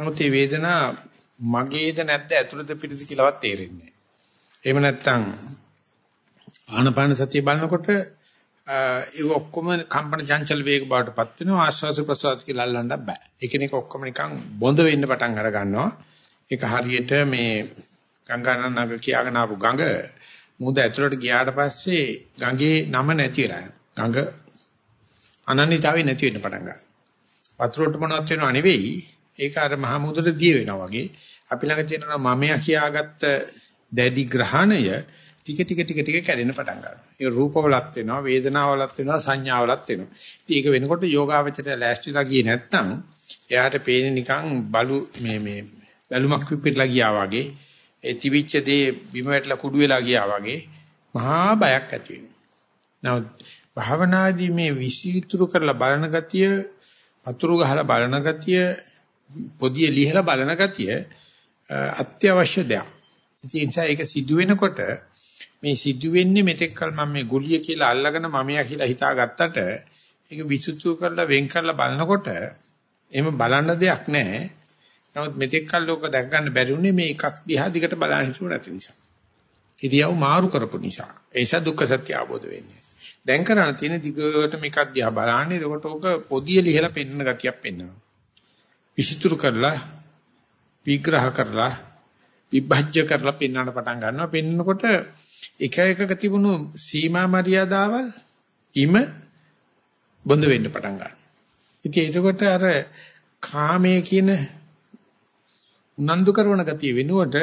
S1: නමුත් මේ වේදනා මගේද නැද්ද ඇතුළත පිටද කියලාවත් තේරෙන්නේ නැහැ. එහෙම නැත්නම් ආනපාන සතිය බලනකොට ඒ ඔක්කොම කම්පන චංචල වේග බවටපත් වෙනවා ආශ්වාස ප්‍රශ්වාස කියලා අල්ලන්න බෑ. ඒකෙනෙක ඔක්කොම නිකන් බොඳ වෙන්න පටන් අර ගන්නවා. ඒක හරියට මේ ගංගානනග කියාගෙන ආපු ගඟ මුහුද ඇතුළට ගියාට පස්සේ ගඟේ නම නැති වෙලා යනවා. ගඟ අනන්‍යතාවය නැති වෙන්න පටන් ගන්නවා. වතුරට මොනවත් වෙනව නෙවෙයි. ඒක අර මහ මුහුදට දිය වෙනවා වගේ. අපි ළඟ තියෙනවා මමයා කියාගත්ත දැඩි ග්‍රහණය ටික ටික ටික ටික කැඩෙන්න පටන් ගන්නවා. ඒක රූපවලත් වෙනවා, වේදනාවලත් වෙනවා, සංඥාවලත් වෙනවා. ඉතින් ඒක වෙනකොට යෝගාවචරය ලෑස්තිලා ගියේ නැත්නම් එයාට පේන්නේ නිකන් බලු මේ මේ බැලුමක් පිපිරලා ගියා වගේ, ඒ තිවිච්ච දේ බිම වැටලා කුඩු වෙලා ගියා වගේ මහා බයක් ඇති වෙනවා. නමුත් භාවනාදී මේ විසිතුරු කරලා බලන ගතිය, පතුරු ගහලා බලන ගතිය, පොදිය ලිහලා බලන ගතිය අත්‍යවශ්‍ය දෙයක්. ඒ නිසා ඒක සිදු වෙනකොට මේ සිදුවෙන්නේ මෙතෙක් කල මම මේ ගුලිය කියලා අල්ලගෙන මමයා කියලා හිතාගත්තට ඒක විසුතු කරලා වෙන් කරලා බලනකොට එහෙම බලන්න දෙයක් නැහැ. නමුත් මෙතෙක් කල ලෝක දැක ගන්න බැරි උනේ මේ එකක් දිහා දිගට බලන්න හිතුව නැති නිසා. ඉරියව් මාරු කරපු නිසා. ඒ නිසා දුක්ඛ සත්‍ය අවබෝධ වෙන්නේ. දැන් කරණ තියෙන දිගට මේකක් දිහා බලන්නේ එතකොට ඕක පොදිය ලිහලා පෙන්වන ගතියක් පෙන්වනවා. විසිතුරු කරලා විග්‍රහ කරලා විභජ්‍ය කරලා පෙන්වන්න පටන් ගන්නවා. පෙන්නකොට එක එකක තිබුණු සීමා මරියාදාවල් ඉම බොඳ වෙන්න පටන් ගන්නවා. ඉතින් එතකොට අර කාමයේ කියන උනන්දු කරන ගතිය වෙනුවට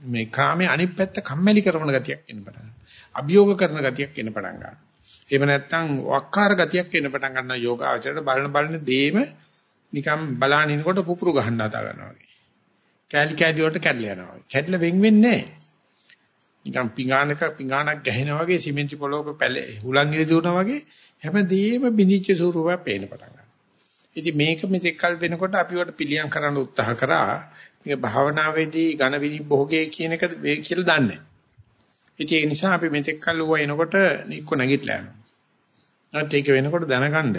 S1: මේ කාමයේ අනිත් පැත්ත කම්මැලි කරන ගතියක් එන්න පටන් ගන්නවා. අභියෝග කරන ගතියක් එන්න පටන් ගන්නවා. එහෙම නැත්නම් වක්කාර ගතියක් එන්න පටන් ගන්නවා යෝගාචරයට බලන බලන දේම නිකම් බලානිනකොට පුපුරු ගහන්න හදා ගන්නවා වගේ. කැලි කැලි වලට කැඩලා යනවා. කැඩලා වෙන් වෙන්නේ නැහැ. නිකන් පිඟානක පිඟානක් ගැහෙනා වගේ සිමෙන්ති පොලොක පැලේ හුලං ඉලි දුවනා වගේ හැමදේම බිඳිච්ච ස්වරූපයක් පේන පටන් ගන්නවා. ඉතින් මේක මෙතෙක් කල් වෙනකොට අපි වට පිළියම් කරන්න උත්සාහ කරා මේක භාවනාවේදී ඝන විනිභෝගයේ කියන එක මේ කියලා දන්නේ. ඉතින් ඒ නිසා අපි මෙතෙක් කල් ඌව එනකොට නික්ක නැගිටලා යනවා. නැත්නම් ඒක වෙනකොට දැනගන්න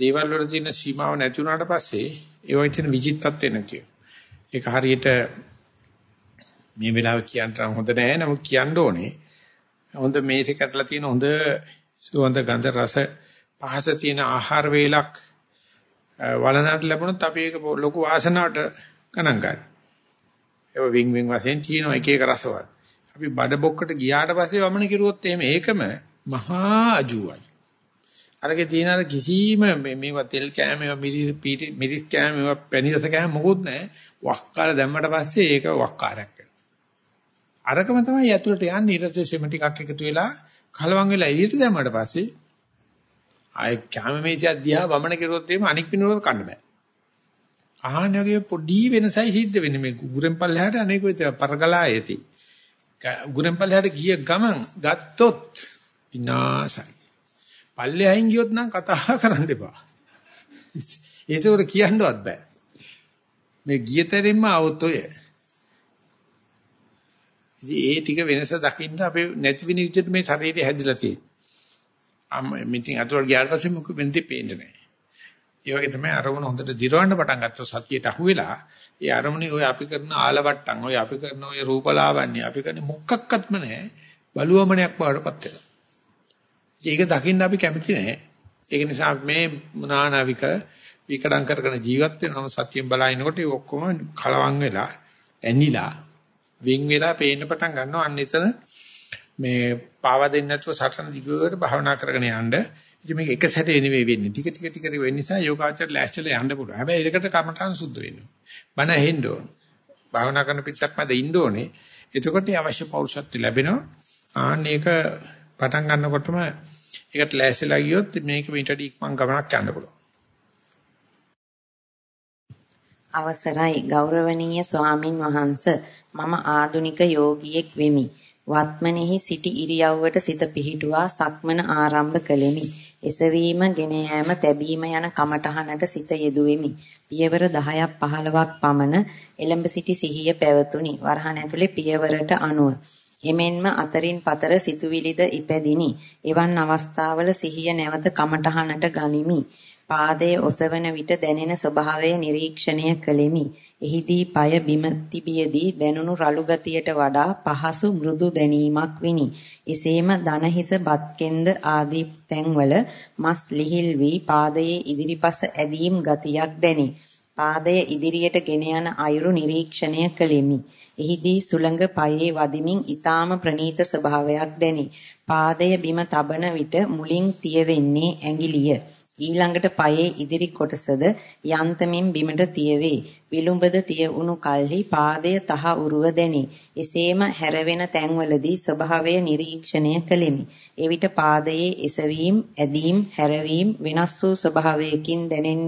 S1: දේවල් වල තියෙන සීමාව නැති වුණාට පස්සේ ඒ වගේ තියෙන විචිත්තත්වෙ නැතිව. ඒක හරියට මේ වෙලාව කියන්න හොඳ නෑ නමුත් කියන්න ඕනේ. හොඳ මේසේ කටලා තියෙන හොඳ සුවඳ ගඳ රස පහස තියෙන ආහාර වේලක් වළඳට ලැබුණොත් අපි ඒක ලොකු වාසනාවට ගණන් ගන්නවා. ඒක වින් වින් වශයෙන් තියෙන එක එක රසවල. අපි බඩ බොක්කට ගියාට පස්සේ වමන කිරුවොත් එහෙම ඒකම මහා අජුවයි. අරගේ තියෙන අර කිසිම මේවා තෙල් කෑම මේවා මිරිස් කෑම මේවා පැණි රස කෑම මොකුත් නැහැ. වක්කාල දැම්මට පස්සේ ඒක වක්කාරයක්. අරකම තමයි ඇතුළට යන්නේ ඊට පස්සේ සෙම ටිකක් එකතු වෙලා කලවම් වෙලා එළියට දැම්මට පස්සේ ආයේ කැමමේසිය දිහා වමන කෙරුවොත් එහෙම අනික් විනෝද කන්න බෑ. ආහන වගේ පොඩි වෙනසයි සිද්ධ වෙන්නේ මේ ගුරෙන් පල්ලෙහාට අනේක විතර පරගලා යති. ගුරෙන් පල්ලෙහාට ගිය ගමන් ගත්තොත් විනාසයි. පල්ලෙහායින් ගියොත් නම් කතා කරන්න එපා. ඒක උර කියන්නවත් බෑ. මේ ගියතරින්ම આવොත් ඔය ඉතින් ඒ ටික වෙනස දකින්න අපේ නැති වෙන විදිහට මේ ශරීරය හැදිලා තියෙන්නේ. අම්ම මිටින් අතවල ගියාට පස්සේ මොකද වෙන්නේ පේන්නේ නැහැ. ඒ වගේ තමයි අරමුණ හොඳට දිරවන්න පටන් ගත්තොත් සතියට අහුවෙලා ඒ අරමුණේ ඔය අපි කරන ආලවට්ටම් ඔය අපි කරන ඔය රූපලාවන්‍ය අපි කරන මොකක්වත්ම නැහැ බලුවමනයක් බවටපත් වෙනවා. ඒක දකින්න අපි කැමති නැහැ. ඒක නිසා මේ නානාවික විකඩම් කරගෙන ජීවත් වෙනවා සතියෙන් බලනකොට ඒ ඔක්කොම කලවම් වෙලා ඇනිලා වින් වෙලා පේන්න පටන් ගන්නවා අන්න එතන මේ පාවා දෙන්නේ නැතුව සටන දිගට භාවනා කරගෙන යන්න. ඉතින් මේක එක සැරේ නෙවෙයි වෙන්නේ. ටික ටික ටික වෙන්න නිසා යෝගාචර ලෑස්තිලා යන්න පුළුවන්. හැබැයි ඒකට කමඨාන සුද්ධ වෙන්න. බණ ඇහෙන්න ඕන. භාවනා කරන පිටක් මැද ඉන්න ඕනේ. එතකොට අවශ්‍ය පෞරුෂත්ව ලැබෙනවා. ආන්න ඒක පටන් ගන්නකොටම ඒකට ලෑස්තිලා ගියොත් මේක මීටර් ඉක්මන් ගමනක් යන්න පුළුවන්.
S2: අවසරයි ගෞරවනීය ස්වාමින් වහන්සේ මම ආදුනික යෝගියෙක් වෙමි. වත්මනෙහි සිටි ඉරියව්වට සිත පිහිටුවා සක්මන ආරම්භ කළෙමි. එසවීම, ගෙන යාම, තැබීම යන කමඨහනට සිත යෙදුවෙමි. පියවර 10ක් 15ක් පමණ එළඹ සිටි සිහිය පැවතුණි. වරහන් ඇතුලේ පියවරට අනුව එමෙන්ම අතරින් පතර සිතුවිලිද ඉපැදිනි. එවන් අවස්ථාවල සිහිය නැවත කමටහනට ගනිමි. පාදයේ ඔසවන විට දැනෙන ස්වභාවය නිරීක්ෂණය කළෙමි. එහිදී পায় බිම තිබියදී දැනුණු රළු ගතියට වඩා පහසු මෘදු දැනීමක් විනි. එසේම දන හිස බත්කෙන්ද ආදී තැන්වල මස් ලිහිල් වී පාදයේ ඉදිරිපස ඇදීම් ගතියක් දැනේ. පාදය ඉදිරියට ගෙන යන අයුරු නිරීක්ෂණය කළෙමි. එහිදී සුළඟ පයේ වදිමින් ඊටාම ප්‍රනීත ස්වභාවයක් දැනේ. පාදය බිම තබන විට මුලින් තියවෙන්නේ ඇඟිලිය. ඊළඟට පයේ ඉදිරි කොටසද යන්තමින් බිමට තියවේ. විලුඹද තිය වුණු කල්හි පාදය තහවුරුව දැනි. එසේම හැරවෙන තැන්වලදී ස්වභාවය නිරීක්ෂණය කළෙමි. එවිට පාදයේ එසවීම, ඇදීම්, හැරවීම වෙනස් වූ ස්වභාවයකින් දැනෙන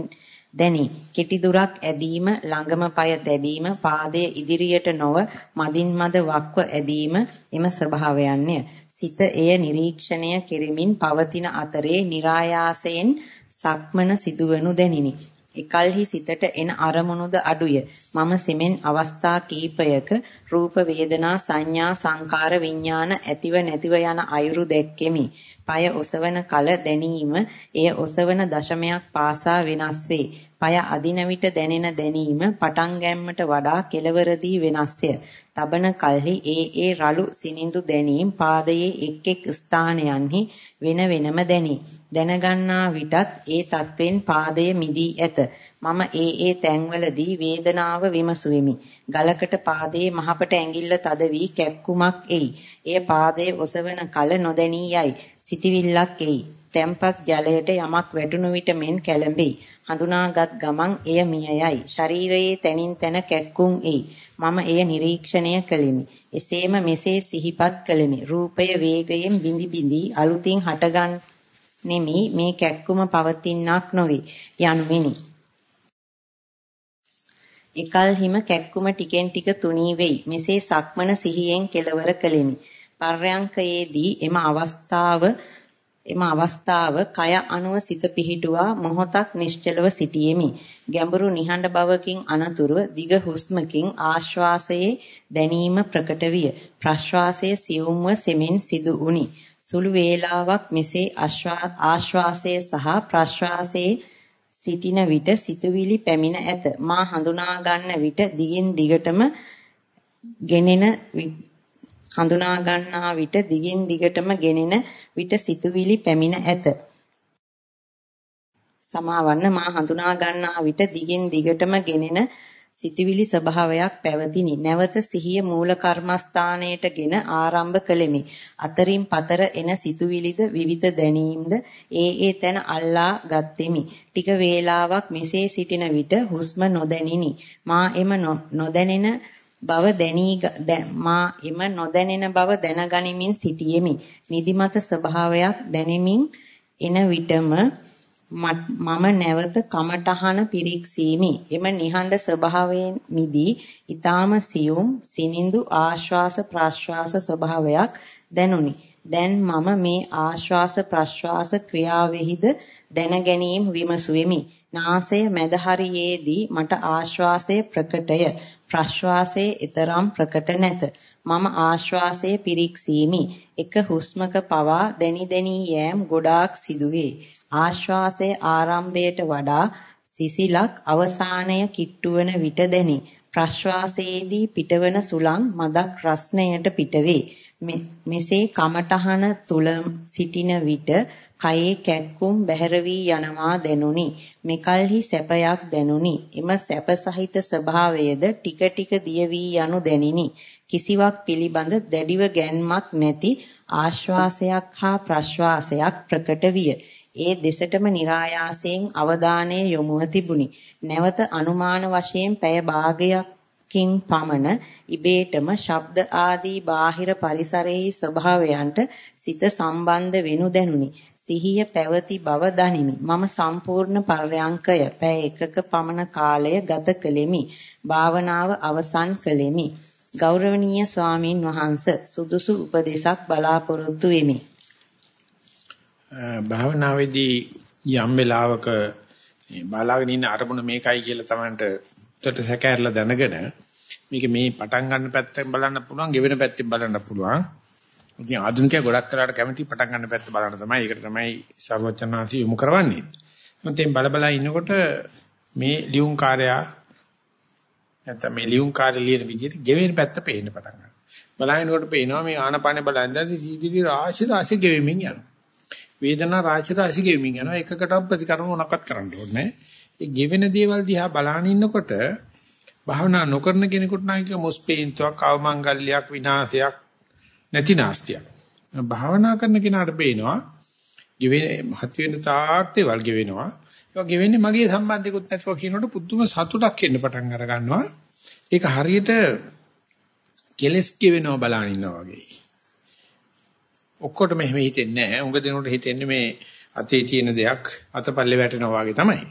S2: දැනි. කෙටි දුරක් ඇදීම, ළඟම পায় තැබීම, පාදය ඉදිරියට නොව මදින් මද වක්ව ඇදීම එම ස්වභාවයන්ය. සිත එය නිරීක්ෂණය කෙරෙමින් පවතින අතරේ નિરાයාසයෙන් සක්මන සිදුවනු දැනිනි. එකල්හි සිතට එන අරමුණුද අඩුය. මම සෙමෙන් අවස්ථා කීපයක රූප වේදනා සංඥා සංකාර විඥාන ඇතිව නැතිව යන අයුරු දැක්කෙමි. পায় ඔසවන කල දැනීම එය ඔසවන දශමයක් පාසා වෙනස් වේ. পায় අදින විට දැනෙන දැනීම පටන් ගැම්මට වඩා කෙලවරදී වෙනස්ය. තබන කල්හි ඒ ඒ රළු සිනිඳු දැනීම් පාදයේ එක් එක් ස්ථානයන්හි වෙන වෙනම දැනේ. දැනගන්නා විටත් ඒ තත්වෙන් පාදය මිදී ඇත. මම ඒ ඒ තැන්වලදී වේදනාව විමසුවෙමි. ගලකට පාදයේ මහපට ඇඟිල්ල තද වී කැක්කුමක් එයි. එය පාදයේ ඔසවන කල නොදැනී යයි. සිටිවිල්ලක් එයි. තැම්පත් ජලයට යමක් වැටුණු විට මෙන් කැළඹෙයි. හඳුනාගත් ගමන් එය මියයයි. ශරීරයේ තනින් තන කැක්කුම් එයි. මම එය නිරීක්ෂණය කළෙමි. එසේම මෙසේ සිහිපත් කළෙමි. රූපය වේගයෙන් බිඳි බිඳි අලුතින් හටගන් නෙමි මේ කැක්කුම පවතිනක් නොවේ යනුවෙනි. එකල්හිම කැක්කුම ටිකෙන් ටික තුනී වෙයි. මෙසේ සක්මන සිහියෙන් කෙලවර කළෙමි. පර්යංකයේදී එම අවස්ථාව එම අවස්ථාව කය අනුව සිත පිහිටුවා මොහොතක් නිශ්චලව සිටියෙමි. ගැඹුරු නිහඬ බවකින් අනතුරුව දිග හුස්මකින් ආශ්වාසයේ දැනීම ප්‍රකට විය. ප්‍රශ්වාසයේ සියුම්ව සෙමින් සිදු වුනි. සුළු වේලාවක් මෙසේ ආශ්වාසයේ සහ ප්‍රශ්වාසයේ සිටින විට සිතුවිලි පැමිණ ඇත. මා හඳුනා ගන්න විට දිගින් දිගටම ගෙනෙන හඳුනා ගන්නා විට දිගින් දිගටම ගෙනෙන විට සිතුවිලි පැමිණ ඇත. සමාවන්න මා හඳුනා ගන්නා විට දිගින් දිගටම ගෙනෙන සිතවිලි ස්වභාවයක් පැවතිනි. නැවත සිහිය මූල කර්මස්ථානයටගෙන ආරම්භ කළෙමි. අතරින් පතර එන සිතුවිලිද විවිධ දැනීම්ද ඒ ඒ තැන අල්ලා ගත්ෙමි. ටික වේලාවක් මෙසේ සිටින විට හුස්ම නොදැනිනි. මා එම නොදැනෙන බව දැනී මා එම නොදැනෙන බව දැනගනිමින් සිටියෙමි. නිදිමත ස්වභාවයක් දැනෙමින් එන විටම මම නැවත කමටහන පිරික්සීමි. එම නිහඬ ස්වභාවයෙන් මිදී ඊටාම සියුම් සිනිඳු ආශ්වාස ප්‍රාශ්වාස ස්වභාවයක් දැනුනි. දැන් මම මේ ආශ්වාස ප්‍රශ්වාස ක්‍රියාවෙහිද දැන ගැනීම විමසුවෙමි. නාසය මැද හරියේදී මට ආශ්වාසය ප්‍රකටය. ප්‍රශ්වාසයේ ඊතරම් ප්‍රකට නැත. මම ආශ්වාසයේ පිරික්සීමි. එක හුස්මක පවා දැනි දැනි යෑම් ගොඩාක් සිදුවේ. ආශ්වාසයේ ආරම්භයට වඩා සිසිලක් අවසානය කිට්ටුවන විට දැනේ. ප්‍රශ්වාසයේදී පිටවන සුළං මදක් රස්නයට පිටවේ. මෙසේ කමටහන තුල සිටින විට කයේ කැක්කුම් බැහැර වී යනවා දැනුනි. මෙකල්හි සැපයක් දැනුනි. එම සැප සහිත ස්වභාවයද ටික ටික දිය වී යනු දැනිනි. කිසිවක් පිළිබඳ දැඩිව ගැන්මක් නැති ආශ්වාසයක් හා ප්‍රශ්වාසයක් ප්‍රකට විය. ඒ දෙසටම નિરાයාසයෙන් අවධානය යොමුව තිබුණි. නැවත අනුමාන වශයෙන් පැය භාගයකින් පමණ ඉබේටම ශබ්ද ආදී බාහිර පරිසරයේ ස්වභාවයන්ට සිත සම්බන්ධ වෙනු දැනුනි. සිහිය පැවති බව දනිමි. මම සම්පූර්ණ පරයන්කය පැය එකක පමණ කාලය ගත කළෙමි. භාවනාව අවසන් කළෙමි. ගෞරවනීය ස්වාමින් වහන්සේ සුදුසු උපදේශක් බලාපොරොත්තු වෙමි.
S1: භාවනාවේදී යම් වෙලාවක බලාගෙන ඉන්න අරමුණ මේකයි කියලා Tamanට උත්තර සැකහැරලා දැනගෙන මේක මේ පටන් ගන්න පැත්තෙන් බලන්න පුළුවන්, ගෙවෙන පැත්තෙන් බලන්න පුළුවන්. ඉතින් ආධුනිකයා ගොඩක් කරාට කැමති පටන් ගන්න පැත්ත බලන්න තමයි. ඒකට තමයි සර්වචනාති යොමු කරවන්නේ. මොකද බල බල ඉන්නකොට මේ ලියුම් කාර්යයා නැත්නම් මේ ලියුම් කාර්ය ලියන විදිහට ගෙවෙන පැත්ත පේන්න පටන් ගන්නවා. බලහිනකොට පේනවා මේ ආනපානේ බලන්දාදී සීදීලි රාශි රාශි ගෙවෙමින් යනවා. වේදනා රාශි රාශි ගෙවෙමින් යනවා. එකකට ප්‍රතිකරම මොනක්වත් කරන්න ඕනේ ඒ ගෙවෙන දේවල් දිහා බලන ඉන්නකොට භාවනා නොකරන කෙනෙකුට නම් කිය මොස්පේන්තුවක් අවමංගල්‍යයක් විනාශයක් නැති නාස්තියක්. භාවනා කරන කෙනාට පේනවා ගෙවෙන හත් වෙන තාක් දේවල් ගෙවෙනවා. ඒක ගෙවෙන්නේ මගේ සම්බන්ධිකුත් නැතිව කියනකොට පුදුම සතුටක් එන්න පටන් අර ගන්නවා. ඒක හරියට කෙලස් ගෙවෙනවා බලන ඉන්නවා වගේ. ඔක්කොටම එහෙම හිතෙන්නේ නැහැ. උඟ දෙනකොට හිතෙන්නේ මේ අතේ තියෙන දෙයක් අතපල්ලේ වැටෙනවා වගේ තමයි.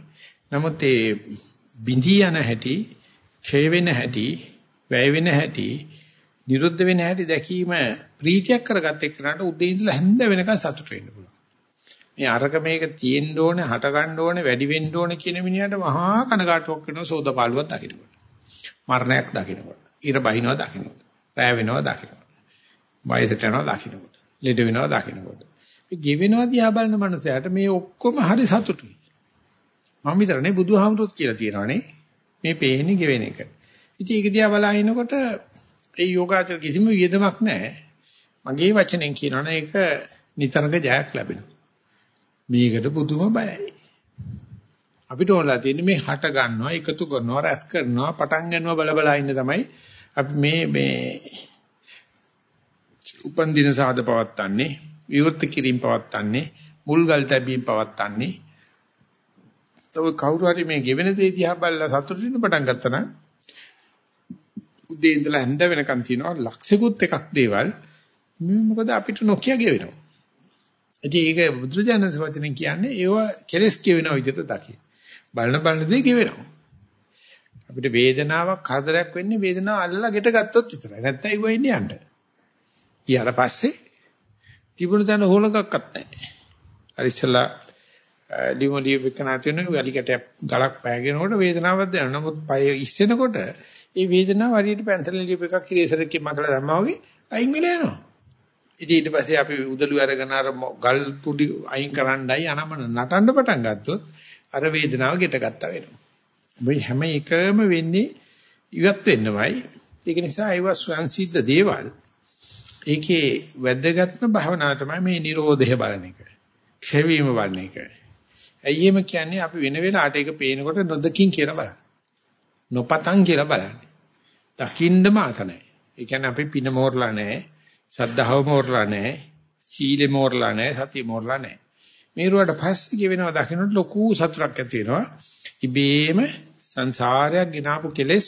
S1: නමුත් ඒ බිඳී යන හැටි, ඡය වෙන හැටි, වැය වෙන හැටි, නිරුද්ධ වෙන හැටි දැකීම ප්‍රීතියක් කරගත්ත එක්කනට උදේ ඉඳලා හැන්ද වෙනකන් සතුට වෙන්න පුළුවන්. මේ අරක මේක තියෙන්න ඕනේ, හට ගන්න ඕනේ, වැඩි වෙන්න ඕනේ කියන මිනිහට මහා කනගාටුවක් වෙනවා සෝදපාලුවක් දකින්නකොට. මරණයක් දකින්නකොට. ඊර බහිනවා දකින්නකොට. රැ වෙනවා දකින්නකොට. වයසට යනවා දකින්නකොට. ලෙඩ වෙනවා දකින්නකොට. මේ ගෙවෙනවා දිහා බලන මනුස්සයාට මේ ඔක්කොම හරි සතුටුයි. මම විතරනේ බුදුහාමුදුරුවෝ කියලා තියෙනවානේ. මේ පේන්නේ ගෙවෙන එක. ඉතින් ඒක දිහා බලනකොට ඒ යෝගාචර කිසිම වියදමක් නැහැ. මගේ වචනෙන් කියනවනේ ඒක නිතරක ජයක් ලැබෙනවා. මේකට පුදුම බයයි. අපිට ඕනලා තියෙන්නේ මේ හට ගන්නවා, එකතු කරනවා, රැස් කරනවා, පටන් ගන්නවා බල බල ඉන්න තමයි අපි මේ මේ උපන් දින සාද පවත්තන්නේ, විවෘත කිරීම පවත්තන්නේ, මුල්ගල් තැබීම පවත්තන්නේ. තව කවුරු හරි මේ ගෙවෙන දේ දිහා බලලා සතුටු වෙන්න පටන් ගත්තා නම් උදේ ඉඳලා හැන්ද වෙනකන් තියෙනවා ලක්ෂිකුත් එකක් දේවල් මොකද අපිට නොකිය ගෙවෙනවා ඉතින් ඒක බුදුරජාණන් වහන්සේ කියන්නේ ඒව කෙලස් කියවෙන විදිහට දකින්න. බලන බලන දේ කියවෙනවා. අපිට වේදනාවක් කරදරයක් වෙන්නේ වේදනාව අල්ලලා ගෙට ගත්තොත් විතරයි. නැත්නම් ඒව ඉන්නේ යන්න. ඊට පස්සේ තිබුණ තැන හොලකක්වත් නැහැ. අර ඉස්සලා ලිමොලිය විකනා තියෙන වැලිකට ගලක් පෑගෙනකොට වේදනාවක් දැනෙනවා. නමුත් පය ඉස්සෙනකොට ඒ වේදනාව හරියට පැන්සල් ලියප එකක් ඉරේසරකින් මකලා දැම්මා වගේ අයින් වෙලා යනවා. ඉතින් ඊට පස්සේ අපි උදළු අරගෙන අර ගල් පුඩි අයින් කරන්නයි අනමන නටන්න පටන් ගත්තොත් අර වේදනාව ගෙට ගත්තා වෙනවා. මේ හැම එකම වෙන්නේ ඉවත් වෙන්නමයි. ඒක නිසා ඒව සංසිද්ධ දේවල්. ඒකේ වැදගත්ම භාවනාව තමයි මේ Nirodha බලන එක. ක්ෂේවීම බලන එක. ඇයිෙම කියන්නේ අපි වෙන වෙලාවට ඒක පේනකොට නොදකින් කියලා බලන්න. නොපතන් කියලා බලන්න. දකින්නම ආත නැහැ. ඒ කියන්නේ අපි පින මෝරලා නැහැ. සද්ධාව මෝරලා නැහැ. සීලෙ මෝරලා නැහැ. සතිය මෝරලා නැහැ. මේරුවට පස්සේ කියවෙනවා දකින්නට ලොකු සතුටක් ඇති වෙනවා. ඉබේම සංසාරයක් ගినాපු කෙලෙස්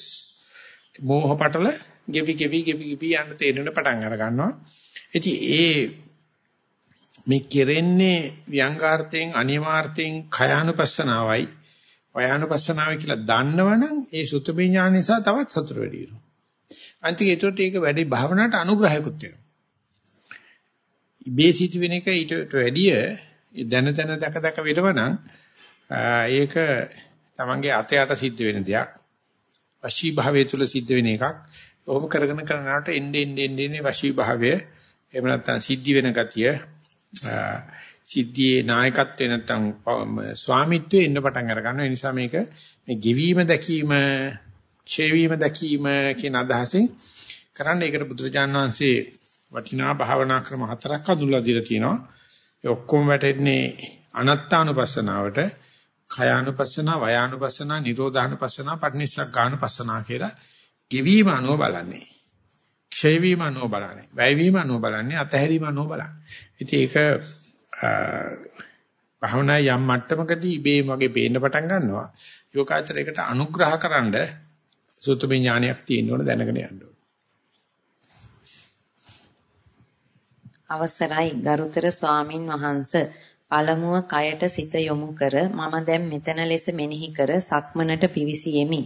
S1: මෝහ පටල ගෙවි ගෙවි ගෙවි ගෙවි යන්න තේරෙන පටන් අර ගන්නවා. ඉතින් ඒ මේ කෙරෙන්නේ ව්‍යංගාර්ථයෙන් අනිමාර්ථයෙන් khයානුපස්සනාවයි වයානුපස්සනාවයි කියලා දන්නවනම් ඒ සුතමේ ඥාන නිසා තවත් සතුට වැඩි වෙනවා. අන්තික ඒකට ඒක වැඩි භාවනාවට අනුග්‍රහයකුත් වෙනවා. ඉබේ සිදුවෙන එක ඊට වැඩිය දැන දැන දක දක වෙනවනම් ඒක තමන්ගේ අතයට සිද්ධ වෙන දෙයක්. වශී භාවය තුල සිද්ධ වෙන එකක්. ඔහොම කරගෙන කරනකොට එන්නේ එන්නේ එන්නේ වශී භාවය එහෙම නැත්නම් සිද්ධි වෙන ගතිය සිද්ධියේ නායකත්වය නැත්නම් ස්වාමිත්වයේ ඉන්න පටන් අර ගන්නවා. ඒ නිසා මේක මේ ගෙවීම දැකීම, ඡේවීම දැකීම කියන අදහසින් කරන්න ඒකට බුදුරජාණන් වහන්සේ වටිනා භාවනා ක්‍රම හතරක් අඳුල්ලා දීලා තියෙනවා. ඒ ඔක්කොම වැටෙන්නේ අනත්තානුපස්සනාවට, khයානුපස්සනා, වයානුපස්සනා, නිරෝධානුපස්සනා, පටිනිස්සග්ගානුපස්සනා කියලා කිවීම අනුව බලන්නේ. ක්ෂය වීම අනුව බලන්නේ. වැය වීම අනුව බලන්නේ, අතහැරීම අනුව බලන්නේ. ඉතින් ඒක භාවනා යම් මට්ටමකදී ඉබේ වගේ පේන්න පටන් ගන්නවා. යෝගාචරයකට අනුග්‍රහකරනද සුතුමි ඥානයක් තියෙන්න ඕන දැනගෙන යන්න ඕන.
S2: අවසරයි ගරුතර ස්වාමින් වහන්ස පළමුව කයට සිත යොමු කර මම දැන් මෙතන ලෙස මෙනෙහි කර සක්මනට පිවිසියෙමි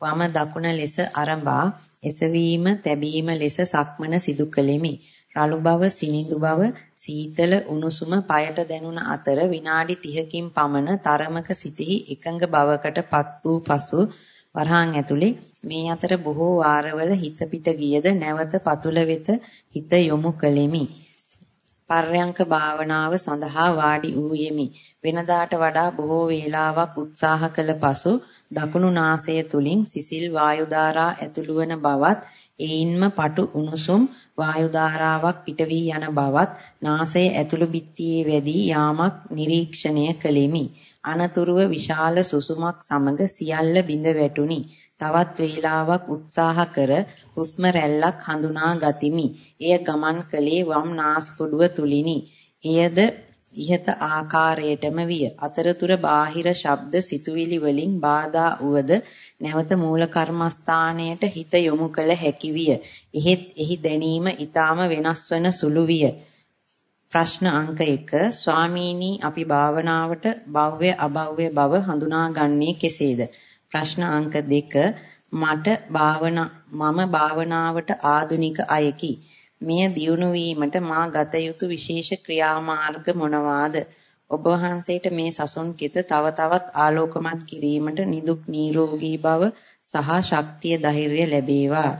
S2: වම දකුණ ලෙස අරඹා එසවීම තැබීම ලෙස සක්මන සිදු කළෙමි රළු බව සිනිඳු බව සීතල උණුසුම পায়ට දැනුණ අතර විනාඩි 30කින් පමණ තරමක සිටෙහි එකඟ බවකටපත් වූ පසු වරහන් ඇතුලේ මේ අතර බොහෝ වාරවල හිත පිට ගියද නැවත පතුල වෙත හිත යොමු කළෙමි. පර්යංක භාවනාව සඳහා වාඩි වූ යෙමි. වෙනදාට වඩා බොහෝ වේලාවක් උත්සාහ කළ පසු දකුණු නාසය තුලින් සිසිල් වායු ධාරා ඇතුළු වන බවත් එයින්ම පටු උණුසුම් වායු ධාරාවක් පිට වී යන බවත් නාසයේ ඇතුළු බිත්තියේ වැදී යාමක් නිරීක්ෂණය කළෙමි. අනතුරුව විශාල සුසුමක් සමග සියල්ල බිඳ වැටුනි. තවත් වේලාවක් උත්සාහ කර හුස්ම රැල්ලක් හඳුනා ගතිමි. එය ගමන් කළේ වම් නාස්පුඩුව තුලිනි. එයද ඉහත ආකාරයටම විය. අතරතුර බාහිර ශබ්ද සිතුවිලි වලින් බාධා උවද නැවත මූල කර්මස්ථානයට හිත යොමු කළ හැකි විය. එහෙත් එහි දැනීම ඊටාම වෙනස් වන සුළු විය. ප්‍රශ්න අංක 1 ස්වාමීනි අපි භාවනාවට භව්‍ය අභව්‍ය බව හඳුනාගන්නේ කෙසේද? ප්‍රශ්න අංක 2 මට භාවනා මම භාවනාවට ආධුනික අයකි. මෙය දියුණු වීමට මා ගත යුතු විශේෂ ක්‍රියාමාර්ග මොනවාද? ඔබ වහන්සේට මේ සසුන් කිත තව තවත් ආලෝකමත් කිරීමට නිදුක් නිරෝගී බව සහ ශක්තිය ධෛර්යය ලැබේවා.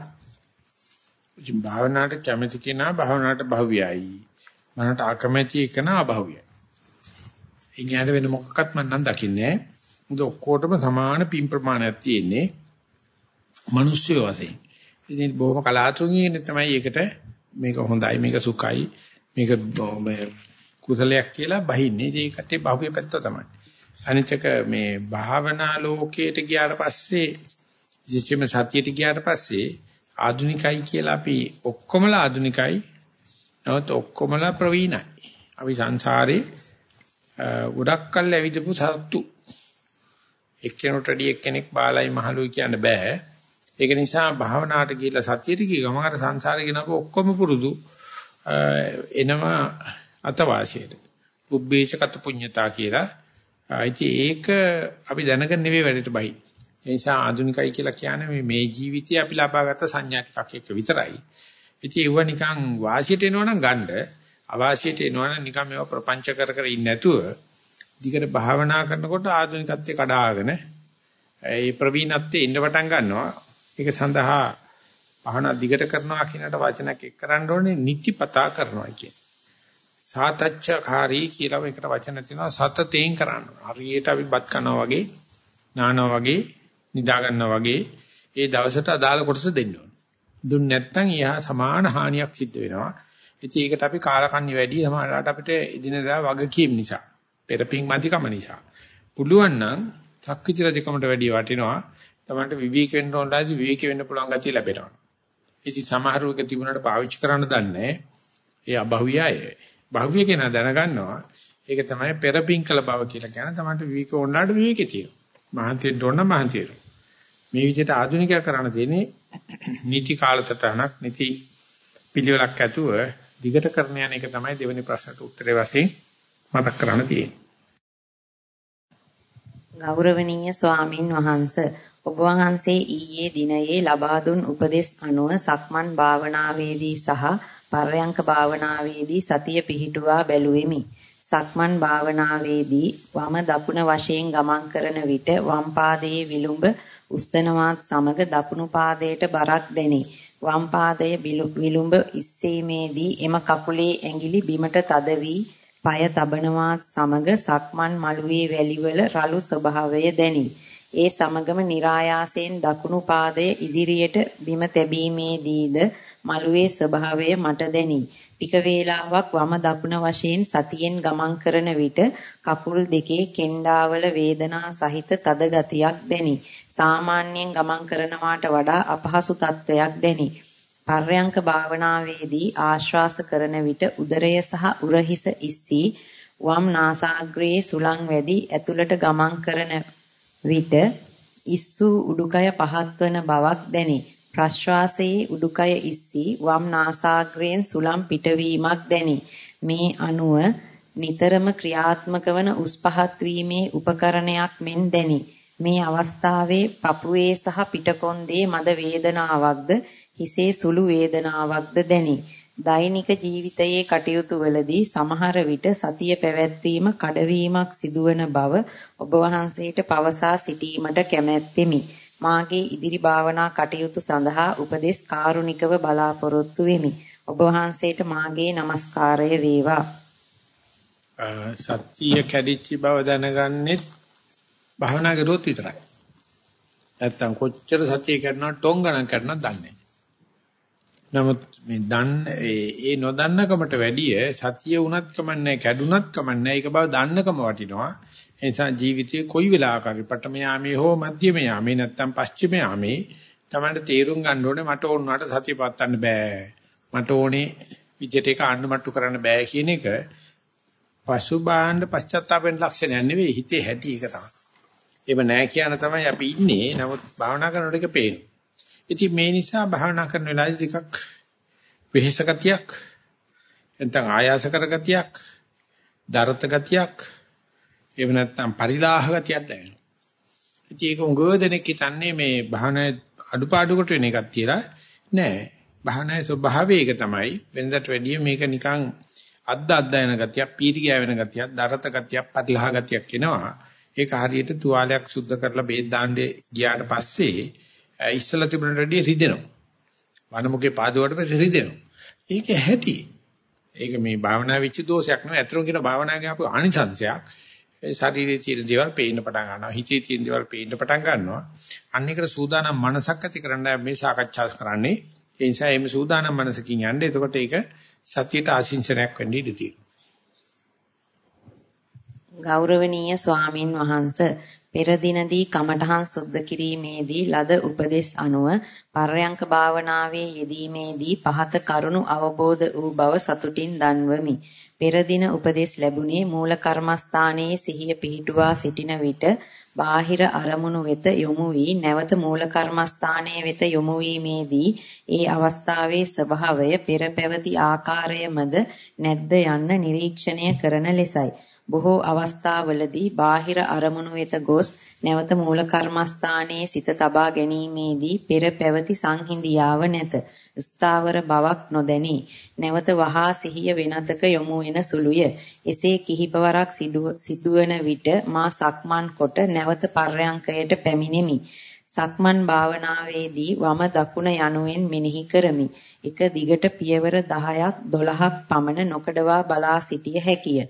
S1: ඉතින් භාවනාවට කැමති කෙනා භාවනාවට භව්‍යයි. මනට අකමැති කෙනා අභව්‍යයි. ඉන්නේ වෙන මොකක්වත් මම නම් දකින්නේ නැහැ. මොකද ඔක්කොටම සමාන පින් ප්‍රමාණයක් තියෙන්නේ. මිනිස්සු වශයෙන්. ඉතින් බොහොම කලාතුරකින් තමයි ඒකට මේක හොඳයි මේක සුඛයි මේක කුසලයක් කියලා බහින්නේ. ඒකට බහුවේ පැත්ත තමයි. අනිත් එක මේ භාවනා ලෝකයට ගියාට පස්සේ විශේෂයෙන්ම සතියට ගියාට පස්සේ ආදුනිකයි කියලා අපි ඔක්කොමලා ආදුනිකයි. නමුත් ඔක්කොමලා ප්‍රවීණයි. අපි සංසාරේ ගොඩක් කල් ඇවිදපු සත්තු එක්කෙනෙකුට වැඩි එක්කෙනෙක් බාලයි මහලුයි කියන්න බෑ. ඒක නිසා භාවනාවට ගිහිල්ලා සතියට ගිය ගමන් අර සංසාරේ ගෙනපු ඔක්කොම පුරුදු එනවා අතවාසියට. පුබ්බේච කත පුඤ්ඤතා කියලා. ඉතින් ඒක අපි දැනගෙන නෙවෙයි වැඩට බහි. ඒ නිසා ආධුනිකයි කියලා කියන්නේ මේ මේ ජීවිතේ අපි ලබාගත් සංඥා ටිකක් එක්ක විතරයි. ඉතින් ඒව නිකන් වාසියට එනවනම් ගන්න අවාසියට එනවනම් නිකන් මේවා ප්‍රපංච කර කර ඉන්නේ නැතුව දිගට භාවනා කරනකොට ආධුනිකත්වයේ කඩාගෙන ඒ ප්‍රවීණත්වයේ ඉන්න පටන් ගන්නවා. ඒක සඳහා භාවනා දිගට කරනවා කියනට වචනයක් එක් කරන්න ඕනේ නිත්‍යපතා කරනවා කියන්නේ. සාතච්ඡකාරී කියලා මේකට වචන තියෙනවා සතතෙන් කරන්න. හරියට අපි බත් කනවා වගේ, නානවා වගේ, නිදා ගන්නවා වගේ ඒ දවසට අදාළ කොටස දෙන්න ඕන. දුන්න නැත්නම් ඊහා සමාන හානියක් සිද්ධ වෙනවා. ඉතින් ඒකට අපි කාලකන්ණි වැඩි සමහරවිට අපිට එදිනදා වගකීම් නිසා, පෙරපින් මැදිකම නිසා. පුළුවන් නම් තක්විති රජකමට වැඩි වටිනවා. තමන්ට විවේක වෙන්න ඕනලාදී විවේක වෙන්න පුළුවන් ගතිය ලැබෙනවා. ඉතින් සමහරව එක තිබුණාට පාවිච්චි කරන්න දන්නේ ඒ අභව්‍යය. භව්‍ය කෙනා දැනගන්නවා. ඒක තමයි පෙරපින්කල බව කියලා කියන තමන්ට විවේක ඕනලාට විවේකේ තියෙනවා. මහන්තියෙන් ඕන මහන්තියට. මේ විදිහට ආධුනිකයා කරන්න තියෙන්නේ නීති කාලසටහනක් නීති පිළිවෙලක් ඇතුව දිගට කරන යන එක තමයි දෙවෙනි ප්‍රශ්නට උත්තරේ වශයෙන් මතක් කරන්න තියෙන්නේ.
S2: ගෞරවනීය ස්වාමින් වහන්සේ ඔබ වහන්සේ ඊයේ දිනයේ ලබා දුන් උපදෙස් අනුව සක්මන් භාවනාවේදී සහ පර්යංක භාවනාවේදී සතිය පිහිටුවා බැලුවෙමි. සක්මන් භාවනාවේදී වම දකුණ වශයෙන් ගමන් කරන විට වම් පාදයේ විලුඹ උස්සනවාත් සමග දකුණු පාදයට බරක් දැනේ. වම් පාදයේ විලුඹ ඉස්සීමේදී එම කකුලේ ඇඟිලි බිමට තද වී পায় තබනවාත් සමග සක්මන් මළුවේ වැලිවල රළු ස්වභාවය දැනේ. ඒ සමගම નિરાයාසයෙන් දකුණු පාදය ඉදිරියට බිම තැබීමේදීද මළුවේ ස්වභාවය මට දැනි. ටික වේලාවක් වම දකුණ වශයෙන් සතියෙන් ගමන් කරන විට කකුල් දෙකේ කෙන්ඩාවල වේදනා සහිත තද ගතියක් දැනි. සාමාන්‍යයෙන් ගමන් කරනවාට වඩා අපහසු තත්වයක් දැනි. පර්යංක භාවනාවේදී ආශ්වාස කරන විට උදරය සහ උරහිස ඉස්සී වම් නාසාග්‍රයේ සුලං වැඩි ඇතුළට ගමන් කරන විට ඉස්සූ උඩුකය පහත්වන බවක් දැනේ. ප්‍රශ්වාසයේ උඩුකය ඉස්සී වම් නාසාග්‍රයෙන් සුලම් පිටවීමක් දැනේ. මේ අනුව නිතරම ක්‍රියාත්මක වන උස් පහත් වීමේ උපකරණයක් මෙන් දැනේ. මේ අවස්ථාවේ පපුවේ සහ පිටකොන්දේ මද වේදනාවක්ද හිසේ සුළු වේදනාවක්ද දැනේ. දෛනික ජීවිතයේ කටයුතු වලදී සමහර විට සතිය පැවැත්වීම කඩවීමක් සිදුවන බව ඔබ වහන්සේට පවසා සිටීමට කැමැත්තෙමි. මාගේ ඉදිරි භාවනා කටයුතු සඳහා උපදෙස් කාරුණිකව බලාපොරොත්තු වෙමි. ඔබ වහන්සේට මාගේ নমස්කාරය වේවා.
S1: සත්‍ය කැඩිච්ච බව දැනගන්නෙත් භාවනා කරුවොත් විතරයි. නැත්තම් කොච්චර සතිය කරනවා ටොං ගණන් කරනවා දන්නේ නමුත් මේ දන්න ඒ නොදන්නකමට වැඩිය සතිය උනත් කමන්නේ කැඩුනත් කමන්නේ ඒක බව දන්නකම වටිනවා ඒ නිසා ජීවිතේ කොයි වෙලාවක හරි පටම යාමේ හෝ මධ්‍යම යාමේ නැත්තම් පස්චිම යාමේ තමයි තේරුම් ගන්න ඕනේ මට ඕනකට සතිය පවත්වන්න බෑ මට ඕනේ විජිත එක අඬමට්ටු කරන්න බෑ කියන එක පසුබාහන්න පශ්චාත්තාපෙන් ලක්ෂණයක් නෙවෙයි හිතේ හැටි එක තමයි. එහෙම නෑ කියන තමයි අපි ඉන්නේ. නමුත් භාවනා කරනකොට ඒක පේනවා. ඉතින් මේ නිසා භාවනා කරන වෙලාවේදී ටිකක් වෙහෙස ගතියක් නැත්නම් ආයාස කර ගතියක් දරත ගතියක් එහෙම නැත්නම් පරිලාහ ගතියක් දැනෙනවා. ඉතින් ඒක උගව දෙනෙක් හිතන්නේ මේ භාවනා අඩුපාඩුකට වෙන එකක් කියලා නෑ. භාවනාවේ ස්වභාවය ඒක තමයි වෙනදට වැඩිය මේක නිකන් අද්ද අද්දයන ගතියක් පීටි ගෑවෙන ගතියක් දරත ගතියක් පරිලාහ ගතියක් එනවා. ඒක හරියට තුවාලයක් සුද්ධ කරලා බේත් දාන්නේ ගියාට පස්සේ ඉස්සලා තිබුණට වැඩිය රිදෙනවා. වනමුගේ පාදුවට පස්සේ රිදෙනවා. ඒක ඇහැටි. ඒක මේ භාවනා වෙච්ච දෝෂයක් නෙවෙයි. අතරම කියන භාවනාවේ ආපු ආනිසංශයක්. ඒ ශරීරයේ තියෙන දේවල් පේන්න පටන් ගන්නවා. හිතේ තියෙන දේවල් පේන්න පටන් ගන්නවා. අන්න එකට සූදානම් මනසක් ඇති කරන්න මේ සාකච්ඡා කරන්නේ. ඒ නිසා මේ සූදානම් මනසකින් යන්නේ. එතකොට ඒක සතියට ආශිංසනයක් වෙන්න ඉඩ තියෙනවා.
S2: ගෞරවනීය ස්වාමින් වහන්සේ පෙර දිනදී කමඨහන් සුද්ධ කිරීමේදී ලද උපදෙස් අනුව පර්යංක භාවනාවේ යෙදීමේදී පහත කරුණු අවබෝධ වූ බව සතුටින් දන්වමි. පෙර දින උපදෙස් ලැබුණේ මූල කර්මස්ථානයේ සිහිය පිහිටුවා සිටින විට බාහිර අරමුණු වෙත යොමු වී නැවත මූල කර්මස්ථානයේ වෙත යොමු වීමේදී ඒ අවස්ථාවේ ස්වභාවය පෙර පැවති ආකාරයමද නැද්ද යන්න නිරීක්ෂණය කරන ලෙසයි. බොහෝ අවස්ථාවලදී බාහිර අරමුණු වෙත ගොස් නැවත මූල කර්මස්ථානයේ සිත තබා ගැනීමේදී පෙර පැවති සංහිඳියාව නැත. ස්ථාවර බවක් නොදැනී නැවත වහා සිහිය වෙනතක යොමු වෙන සුළුය. එසේ කිහිපවරක් සිදුවන විට මා සක්මන් කොට නැවත පර්යංකයට පැමිණෙමි. සක්මන් භාවනාවේදී වම දකුණ යනුවෙන් මෙනෙහි කරමි. එක දිගට පියවර 10ක් 12ක් පමණ නොකඩවා බලා සිටිය හැකිය.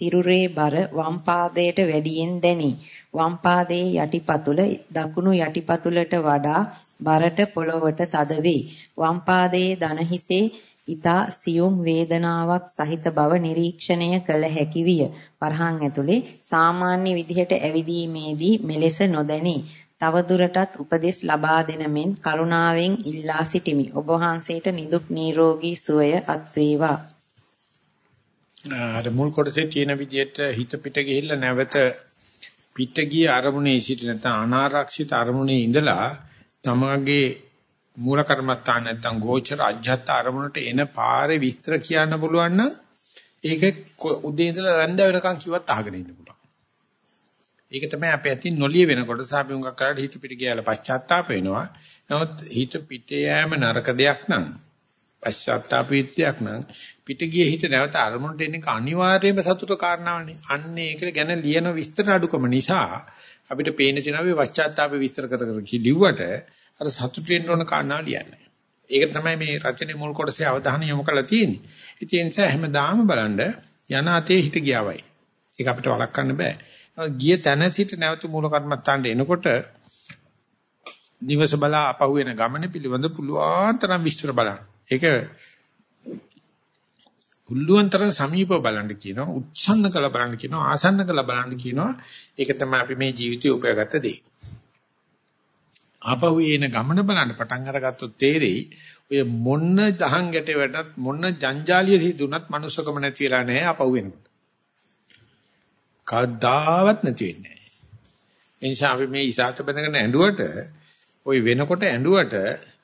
S2: සිරුරේ බර වම් පාදයට වැඩියෙන් දැනේ. වම් පාදයේ යටිපතුල දකුණු යටිපතුලට වඩා බරට පොළවට තද වේ. වම් පාදයේ දන හිසේ ඊතා සියුම් වේදනාවක් සහිත බව නිරීක්ෂණය කළ හැකි විය. වරහන් ඇතුලේ සාමාන්‍ය විදිහට ඇවිදීමේදී මෙලෙස නොදැනී තව දුරටත් උපදෙස් ලබා දෙන මෙන් කරුණාවෙන් ඉල්ලා සිටිමි. ඔබ වහන්සේට නිදුක් නිරෝගී සුවය අත් වේවා.
S1: අර මුල් කොටසේ තියෙන විදිහට හිත පිට ගිහිල්ලා නැවත පිට ගිය අරමුණේ සිට නැත්නම් අනාරක්ෂිත අරමුණේ ඉඳලා තමගේ මූල කර්මස්ථාන නැත්නම් ගෝචර අජ්ජත් අරමුණට එන පාරේ විස්තර කියන්න පුළුවන් නම් ඒක උදේ ඉඳලා රැඳ වෙනකන් කිව්වත් අහගෙන ඉන්න පුළුවන්. ඒක තමයි අපේ අතින් නොලිය වෙනකොට සාපි උඟක් කරලා හිත පිට ගියාලා පශ්චාත්තාප වෙනවා. නමුත් හිත පිට යෑම නරක දෙයක් නම් පශ්චාත්තාප විද්‍යාවක් නම් පිට ගියේ හිත නැවත අරමුණට එන්නේ අනිවාර්යයෙන්ම සතුට කාරණාවනේ. අන්න ඒක ගැන ලියන විස්තර අඩුකම නිසා අපිට පේන තියෙනවා මේ පශ්චාත්තාප විස්තර කර කර කිලිව්වට අර සතුට වෙන්න ඕන කාරණා ලියන්නේ. ඒක තමයි මේ රචනයේ මුල් කොටසේ අවධානය යොමු කරලා තියෙන්නේ. ඒ නිසා හැමදාම බලන්න යන අතේ හිත ගියාවයි. ඒක අපිට වළක්වන්න බෑ. ගිය තැන සිට නැවත මූල කර්මස්ථානට එනකොට නිවස බලා අපහු වෙන ගමන පිළිබඳ පුළුවන් තරම් විස්තර බලන්න. ඒක පුළුවන්තර සමීපව බලන්න කියනවා උත්සන්න කළ බලන්න කියනවා ආසන්න කළ බලන්න කියනවා. ඒක තමයි අපි මේ ජීවිතයේ උපයාගත්ත දේ. ආපහු එන ගමන බලන්න පටන් අරගත්තොත් තේරෙයි ඔය මොන්න දහං ගැටේ වැටත් මොන්න ජංජාලිය සිදුනත් මනුස්සකම නැති වෙලා නැහැ ආපහු එනකොට කවදාවත් නැති වෙන්නේ නැහැ. ඒ නිසා අපි මේ ඉසాత බඳගෙන ඇඬුවට ওই වෙනකොට ඇඬුවට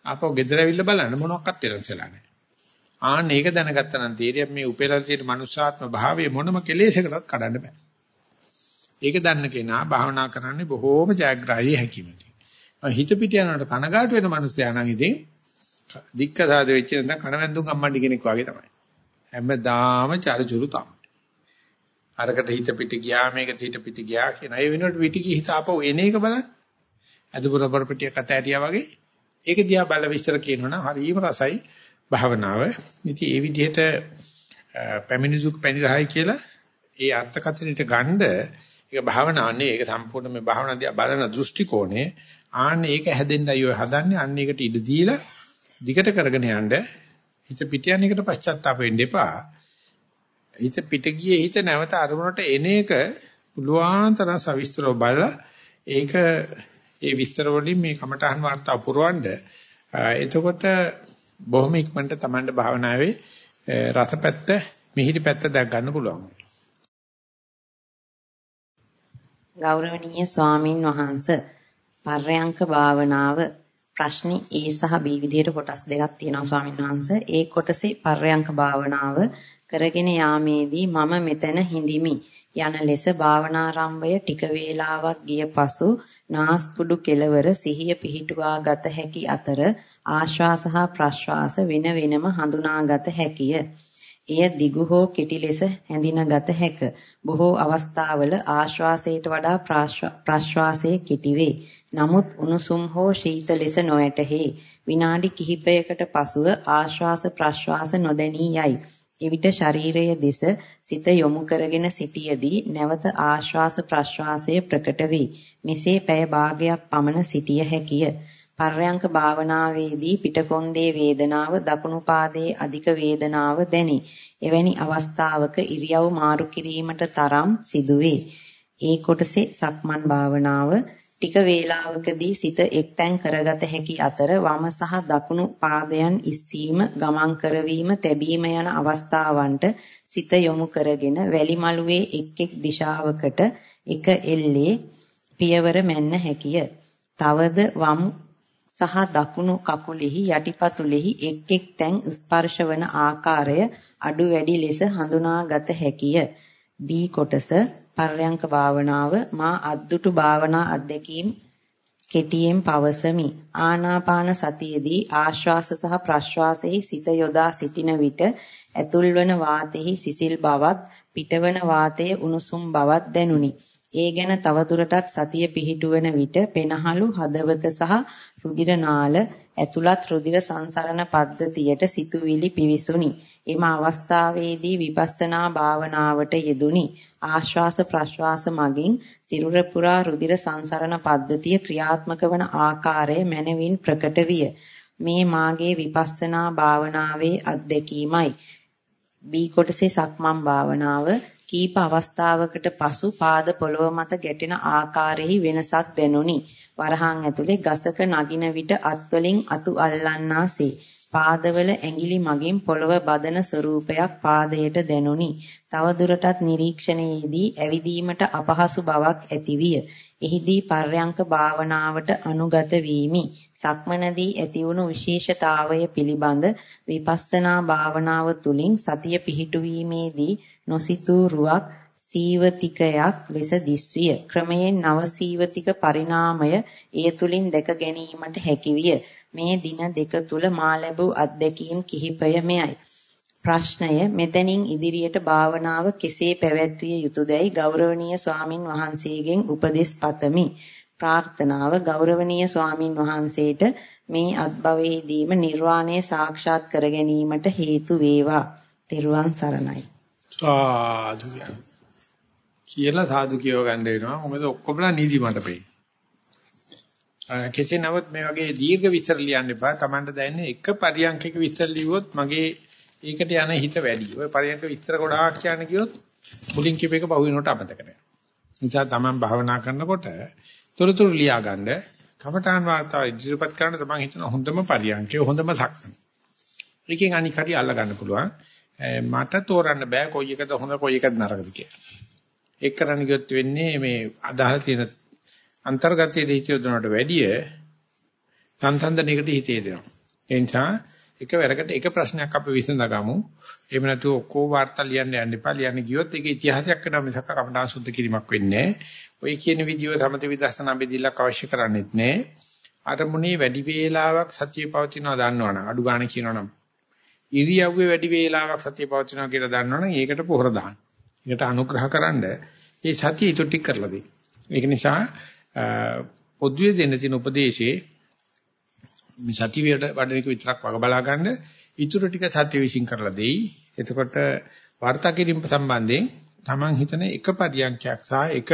S1: ආපහු ගෙදර ඇවිල්ලා බලන්න මොනවත් වෙනසලා නැහැ. ආන්න ඒක දැනගත්තා නම් තීරියක් මේ උපේලා තියෙන මනුෂ්‍යාත්ම භාවයේ මොනම කෙලෙසකටත් කඩන්න බෑ. ඒක දන්න කෙනා භාවනා කරන්නේ බොහෝම ජයග්‍රාහී හැකියමයි. හිත පිට යනකොට කනගාටු වෙන මනුස්සයා නම් ඉතින් දික්කසාද වෙච්ච නැත්නම් කනවැන්දුන් අම්මණ්ඩි කෙනෙක් වගේ තමයි. හැමදාම චරිචුරු තමයි. අරකට හිත පිට ගියා මේක හිත පිට ගියා කියන ඒ වෙනකොට පිට ගිය හිත ආපහු එන එක බලන්න. අදපුර බරපටියක් අත ඇරියා වගේ ඒක දිහා බල විස්තර කියනවනම් හරිම රසයි භාවනාව. ඉතින් ඒ විදිහට පැමිණිසුක් පැනිරහයි කියලා ඒ අර්ථකථනයට ගන්න ඒක භාවනාන්නේ ඒක සම්පූර්ණ මේ භාවනා දිහා බලන දෘෂ්ටි කෝණය ආන්නේ ඒක හැදෙන්නයි ඔය හදන්නේ. අන්න ඒකට ඉඩ දීලා දිගට කරගෙන යන්න හිත පිට යන එකට පශ්චාත්තාප වෙන්න එපා. හිත පිට ගියේ හිත නැවත අරමුණට එන එක පුළුවන් තරම් සවිස්තරව බලලා ඒක ඒ විස්තර වලින් මේ කමඨහන් වාර්තාව පුරවන්න. එතකොට බොහොම ඉක්මනට Tamande භාවනාවේ රසපැත්ත මිහිරි පැත්ත දැක් ගන්න පුළුවන්.
S2: ගෞරවනීය ස්වාමින් වහන්සේ පර්යංක භාවනාව ප්‍රශ්නේ ඒ සහ බී විදියට කොටස් දෙකක් තියෙනවා ස්වාමීන් වහන්සේ. ඒ කොටසේ පර්යංක භාවනාව කරගෙන යාමේදී මම මෙතන හිඳිමි යන ලෙස භාවනාරම්භය ටික වේලාවක් ගිය පසු නාස්පුඩු කෙලවර සිහිය පිහිටුවා ගත හැකි අතර ආශ්වාස හා ප්‍රශ්වාස වෙන වෙනම හඳුනාගත හැකිය. එය දිගු හෝ කෙටි ලෙස හැඳිනගත හැක. බොහෝ අවස්ථාවල ආශ්වාසයට වඩා ප්‍රශ්වාසයේ කෙටි වේ. නමුත් උණුසුම් හෝ ශීත ලෙස නොඇතෙහි. විනාඩි කිහිපයකට පසුව ආශ්වාස ප්‍රශ්වාස නොදැනී යයි. එවිට ශරීරයේ දෙස සිත යොමු කරගෙන සිටියේදී නැවත ආශ්වාස ප්‍රශ්වාසය ප්‍රකට වේ. මෙසේ පැය භාගයක් පමණ සිටිය හැකිය. පර්යංක භාවනාවේදී පිටකොන්දේ වේදනාව දකුණු පාදයේ අධික වේදනාව දැනේ. එවැනි අවස්ථාවක ඉරියව් මාරු කිරීමට තරම් සිදුවේ. ඒ කොටසේ සක්මන් භාවනාව ටික වේලාවකදී සිත එක්තැන් කරගත හැකි අතර වම සහ දකුණු පාදයන් ඉස්සීම ගමන් කරවීම තැබීම යන අවස්ථාවන්ට සිත යොමු කරගෙන වැලි මළුවේ එක් එක් දිශාවකට එක එල්ලේ පියවර මෙන්න හැකිය. තවද වම් සහ දකුණු කකුලෙහි යටිපතුලෙහි එක් එක් තැන් ස්පර්ශ වන ආකාරය අඩු වැඩි ලෙස හඳුනාගත හැකිය. B කොටස පර්යංක භාවනාව මා අද්දුටු භාවනා අධ්‍යක්ීම් කෙටියෙන් පවසමි. ආනාපාන සතියේදී ආශ්වාස සහ ප්‍රශ්වාසයේ සිත යොදා සිටින විට ඇතුල්වන වාතෙහි සිසිල් බවත් පිටවන වාතයේ උණුසුම් බවත් දැනුනි. ඒ ගැන තවදුරටත් සතිය පිහිටුවන විට පෙනහළු හදවත සහ රුධිර නාල ඇතුළත් රුධිර සංසරණ පද්ධතියට සිතුවිලි පිවිසුනි. එම අවස්ථාවේදී විපස්සනා භාවනාවට යෙදුනි. ආශ්වාස ප්‍රශ්වාස මගින් සිරුර පුරා රුධිර සංසරණ පද්ධතිය ක්‍රියාත්මක වන ආකාරය මනවින් ප්‍රකට විය. මේ මාගේ විපස්සනා භාවනාවේ අත්දැකීමයි. බී කොටසේ සක්මන් භාවනාව කීප අවස්ථාවකට පසු පාද පොළව මත ගැටෙන ආකාරයේ වෙනසක් දැනුනි. වරහන් ඇතුලේ ගසක නගින විට අත්වලින් අතු අල්ලන්නාසේ පාදවල ඇඟිලි මගින් පොළව බදන ස්වරූපයක් පාදයට දැනුනි. තවදුරටත් නිරීක්ෂණයේදී ඇවිදීමට අපහසු බවක් ඇතිවිය. එහිදී පර්යංක භාවනාවට අනුගත වීමි. සක්මනදී ඇතිවුණු විශේෂතාවය පිළිබඳ විපස්සනා භාවනාව තුළින් සතිය පිහිටුවීමේදී නොසිතූ රුවක් සීවතිකයක් ලෙස දිස්විය. ක්‍රමයෙන් නව සීවතික පරිණාමය එය තුලින් දැක ගැනීමට හැකිවිය. මේ දින දෙක තුල මා ලැබූ අත්දැකීම් කිහිපය මෙයයි. ප්‍රශ්නය මෙතනින් ඉදිරියට භාවනාව කෙසේ පැවැත්විය යුතුදයි ගෞරවනීය ස්වාමින් වහන්සේගෙන් උපදෙස් පතමි. ප්‍රාර්ථනාව ගෞරවනීය ස්වාමින් වහන්සේට මේ අත්භවයේදීම නිර්වාණය සාක්ෂාත් කර ගැනීමට හේතු වේවා. ත්වන් සරණයි.
S1: සාදු කියලා සාදු කියව ගන්න වෙනවා. මොකද ඔක්කොමලා නීති මණ්ඩපේ. කෙසේ නමුත් මේ වගේ දීර්ඝ විස්තර ලියන්න එපා. Tamanට දැනෙන්නේ එක පරියන්කයක විස්තර ලිව්වොත් මගේ ඒකට යන හිත වැඩි. ඔය පරියන්ක විස්තර ගොඩාක් කියන්න ගියොත් මුලින් කිව්ව එක පහුවෙනකොට අමතක වෙනවා. නිසා Taman භාවනා කරනකොට තොරතුරු ලියා ගන්න කමඨාන් වාර්තාව ඉදිරිපත් කරන තමන් හිතන හොඳම පරියන්කය හොඳම සක්මන. එකකින් අනික හරි අල්ල ගන්න පුළුවන්. මට තෝරන්න බෑ කොයි එකද හොඳ කොයි එකද නරකද කියලා. ඒක කරන්න ගියොත් වෙන්නේ මේ අදාළ තියෙන අන්තර්ගතයේ හිත යොදනවට වැඩිය සංසන්දනයකට හිතේ දෙනවා. ඒ නිසා එක වැරකට එක ප්‍රශ්නයක් අපි විසඳගමු. එහෙම නැතුව ඔක්කොම වාර්තා ලියන්න යන්න එපා. ලියන්න ගියොත් ඒක ඉතිහාසයක් වෙනවා මිසක් කමඨාන් සුද්ධ කිරීමක් වෙන්නේ ඔය කියන විදිව සමත විදර්ශනා බෙදීලක් අවශ්‍ය කරන්නේත් නැහැ. අරමුණේ වැඩි වේලාවක් සතිය පවතිනවා දන්නවනම් අඩු ගන්න කියනවනම් ඉරියව්වේ වැඩි වේලාවක් සතිය පවතිනවා කියලා දන්නවනම් ඒකට පොහොර දාන්න. ඒකට අනුග්‍රහ කරන්න ඒ සතිය ඊට ටික කරලා දෙන්න. ඒක නිසා පොදුවේ දෙන්න තියෙන උපදේශයේ මේ සතිය වඩන එක විතරක් වග බලා ගන්න ඊටු ටික සත්‍ය විශ්ින් කරලා දෙයි. එතකොට වර්තා කිරීම සම්බන්ධයෙන් Taman හිතන එක පරියන්ඛයක් සහ එක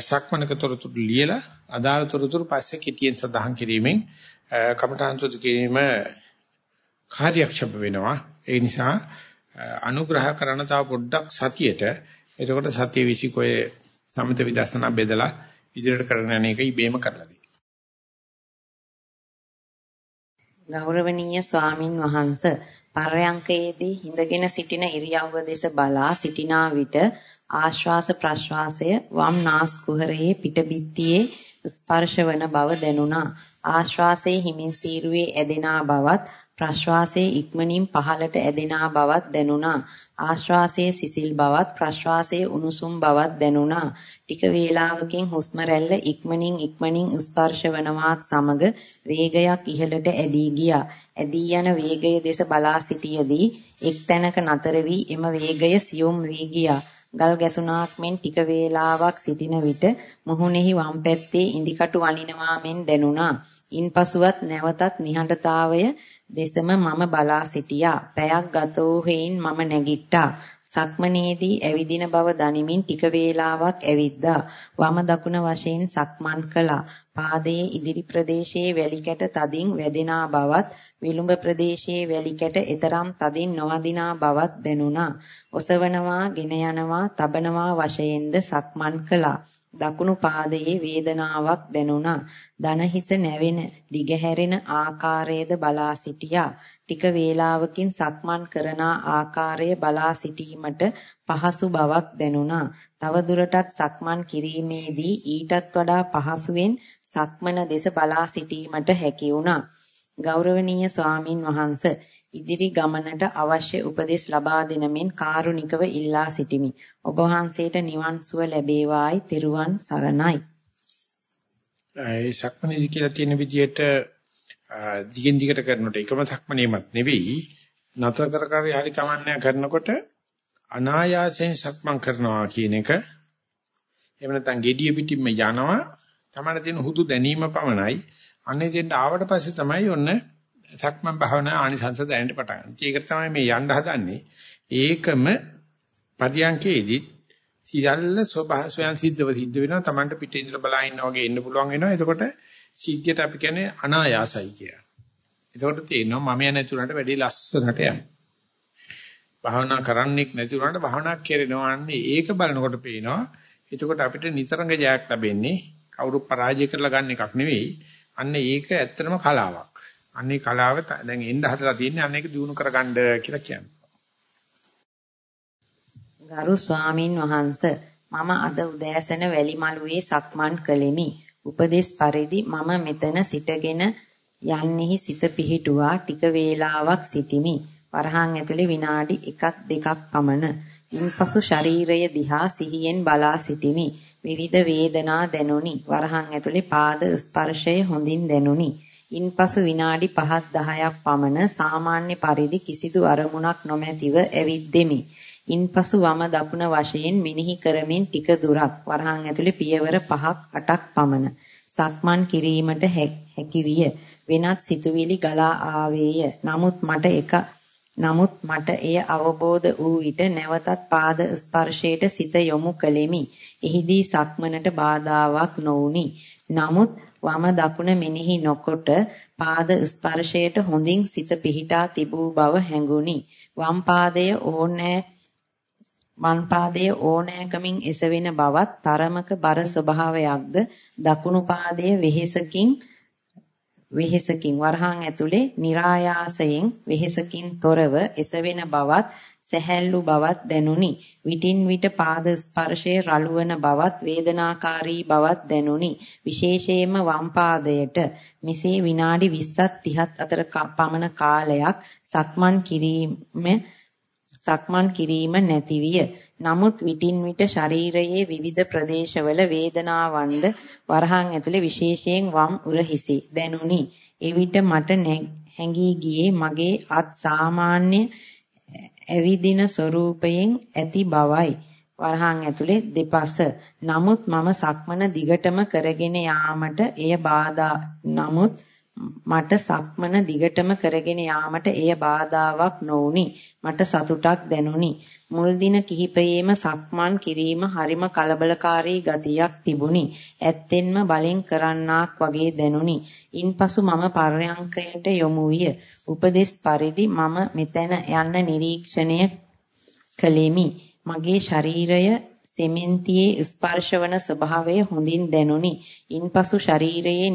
S1: සක්මනක තොරතුරු ලියලා අදාළ තොරතුරු පස්සේ කෙටියෙන් සඳහන් කිරීමෙන් කමඨාන් සුදු කිරීම කාර්යක්ෂම වෙනවා. ඒ නිසා අනුග්‍රහ කරන තව පොඩ්ඩක් සතියට එතකොට සතිය විසිකෝයේ සමිත විදර්ශනා බෙදලා ඉදිරියට කරන යන එක ඉබේම කරලා දී.
S2: ගෞරවනීය ස්වාමින් වහන්සේ පරයන්කයේදී හිඳගෙන සිටින ඉරියව්ව දෙස බලා සිටිනා විට ආශ්වාස ප්‍රශ්වාසය වම් නාස් කුහරයේ පිට බිත්තියේ ස්පර්ශවන බව දැනුණා. ආශ්වාසයේ හිමින් සීරුවේ ඇදෙනා බවත් ප්‍රශ්වාසයේ ඉක්මනින් පහළට ඇදෙනා බවත් දැනුණා. ආශ්වාසයේ සිසිල් බවත් ප්‍රශ්වාසයේ උණුසුම් බවත් දැනුණා. ටික වේලාවකින් හුස්ම රැල්ල ඉක්මනින් ඉක්මනින් ස්පර්ශ වනවාත් සමග වේගයක් ඉහළට ඇදී ගියා. ඇදී යන වේගය දෙස බලා සිටියේදී එක් තැනක නතර වී එම වේගය සියුම් වී ගියා. ගල් ගැසුණාක් මෙන් ටික වේලාවක් සිටින විට මුහුණෙහි වම් පැත්තේ ඉදිකටු වනිනවා මෙන් දැනුණා. ඉන්පසුවත් නැවතත් නිහඬතාවය දෙසම මම බලා සිටියා. පැයක් ගත වූ හේයින් මම නැගිට්ටා. සක්මනේදී ඇවිදින බව දනිමින් ටික වේලාවක් ඇවිද්දා. වම දකුණ වශයෙන් සක්මන් කළා. පාදයේ ඉදිරි ප්‍රදේශයේ වැලි කැට තදින් වැදෙනා බවත් විලුඹ ප්‍රදේශයේ වැලි කැට එතරම් තදින් නොවදිනා බවත් දැනුණා. ඔසවනවා, ගෙන යනවා, තබනවා වශයෙන්ද සක්මන් කළා. දකුණු පාදයේ වේදනාවක් දැනුණා. දන හිස නැවෙන, දිගහැරෙන ආකාරයේද බලා සිටියා. ටික වේලාවකින් සක්මන් කරන ආකාරය බලා සිටීමට පහසු බවක් දැනුණා. තව දුරටත් සක්මන් කිරීමේදී ඊටත් වඩා පහසුවෙන් සක්මන දෙස බලා සිටීමට හැකි වුණා. ගෞරවනීය ස්වාමින් වහන්සේ ඉදිරි ගමනට අවශ්‍ය උපදෙස් ලබා දෙන මෙන් කාරුණිකව ඉල්ලා සිටිමි. ඔබ වහන්සේට නිවන් සුව ලැබේවායි. තෙරුවන් සරණයි.
S1: ඒ සක්මනේදී කියලා තියෙන විදිහට දිගින් දිගට කරනකොට එකම සක්මනේමත් නෙවෙයි. නතර කර කර හරි කමන්නය කරනකොට අනායාසයෙන් සක්මන් කරනවා කියන එක. එහෙම නැත්නම් gediya pitimම යනවා. තමයි තියෙන හුදු දැනීම පමණයි. අන්නේ දෙන්න ආවට පස්සේ තමයි ඔන්න සක්මන් භාවනා ආනිසංස දැනෙන්න පටන් ගන්න. ඒක තමයි මේ යන්න හදන්නේ. ඒකම පරියන්කේදී සියල්ල ස්වභාව සොයන් සිද්ධව සිද්ධ වෙනවා. Tamanට පිටේ ඉඳලා බලා ඉන්නා වගේ එන්න පුළුවන් වෙනවා. එතකොට සිද්ධියට අපි කියන්නේ අනායාසයි කියලා. එතකොට තේරෙනවා මම යන තුනට වැඩි ලස්සනට යනවා. භාවනා කරන්නෙක් නැති උනට භාවනා කරනවා අන්නේ ඒක බලනකොට පේනවා. එතකොට අපිට නිතරම ජයක් ලැබෙන්නේ කවුරු පරාජය කරලා ගන්න එකක් නෙවෙයි. අන්න ඒක ඇත්තටම කලාවක්. අන්නේ කලාව දැන් එන්න හදලා තියෙන්නේ අන්න ඒක දිනු කරගන්න කියලා කියන්නේ.
S2: ගරු ස්වාමින් වහන්ස මම අද උදෑසන වැලිමලුවේ සක්මන් කළෙමි. උපදේශ පරිදි මම මෙතන සිටගෙන යන්නෙහි සිත පිහිටුවා ටික වේලාවක් සිටිමි. වරහන් ඇතුලේ විනාඩි 1ක් 2ක් පමණ. ඉන්පසු ශරීරය දිහා සිහියෙන් බලා සිටිමි. විවිධ වේදනා දැනුනි. වරහන් ඇතුලේ පාද ස්පර්ශය හොඳින් දැනුනි. ඉන්පසු විනාඩි 5ක් 10ක් පමණ සාමාන්‍ය පරිදි කිසිදු අරමුණක් නොමැතිව ඇවිද්දෙමි. ඉන්පසු වම දකුණ වශයෙන් මිනිහි කරමින් ටික දුරක් වරහන් ඇතුලේ පියවර 5ක් 8ක් පමණ සක්මන් කිරීමට හැකි විය. වෙනත් සිතුවිලි ගලා ආවේය. නමුත් මට එක නමුත් මට එය අවබෝධ වූ විට නැවතත් පාද ස්පර්ශයට සිත යොමු කළෙමි. එහිදී සක්මනට බාධාාවක් නොවුනි. නමුත් වම දකුණ මෙනෙහි නොකොට පාද ස්පර්ශයට හොඳින් සිත පිහිටා තිබූ බව හැඟුනි. වම් පාදය ඕනෑ වම් පාදයේ ඕනෑකමින් එසවෙන බවත් තරමක බර ස්වභාවයක්ද දකුණු පාදයේ වෙහෙසකින් වෙහෙසකින් වරහන් ඇතුලේ નિરાයාසයෙන් වෙහෙසකින් තොරව එසවෙන බවත් සැහැල්ලු බවත් දැනුනි. විටින් විට පාද ස්පර්ශයේ රළුවන බවත් වේදනාකාරී බවත් දැනුනි. විශේෂයෙන්ම වම් පාදයට මෙසේ විනාඩි 20ක් 30ක් අතර පමණ කාලයක් සක්මන් කිරීම සක්මන් කිරීම නැති විය. නමුත් විටින් විට ශරීරයේ විවිධ ප්‍රදේශවල වේදනාවන්ද වරහන් ඇතුලේ විශේෂයෙන් වම් උරහිසේ දැනුනි. එවිට මට හැඟී ගියේ මගේ අත් සාමාන්‍ය ඇවිදින ස්වરૂපයෙන් ඇති බවයි. වරහන් ඇතුලේ දෙපස. නමුත් මම සක්මන දිගටම කරගෙන යාමට එය බාධා. නමුත් මට සක්මන දිගටම කරගෙන යාමට එය බාධාවක් නොවුනි. මට සතුටක් දැනුනි. මුල් දින කිහිපයේම සක්මන් කිරීම හරිම කලබලකාරී ගතියක් තිබුණි. ඇත්තෙන්ම බලෙන් කරන්නාක් වගේ දැනුනි. ඉන්පසු මම පර්යංකයට යොමු විය. උපදේශ පරිදි මම මෙතන යන්න නිරීක්ෂණය කළෙමි. මගේ ශරීරය සෙමෙන්තියේ ස්පර්ශවන ස්වභාවය හොඳින් දැනුනි. ඉන්පසු ශරීරයේ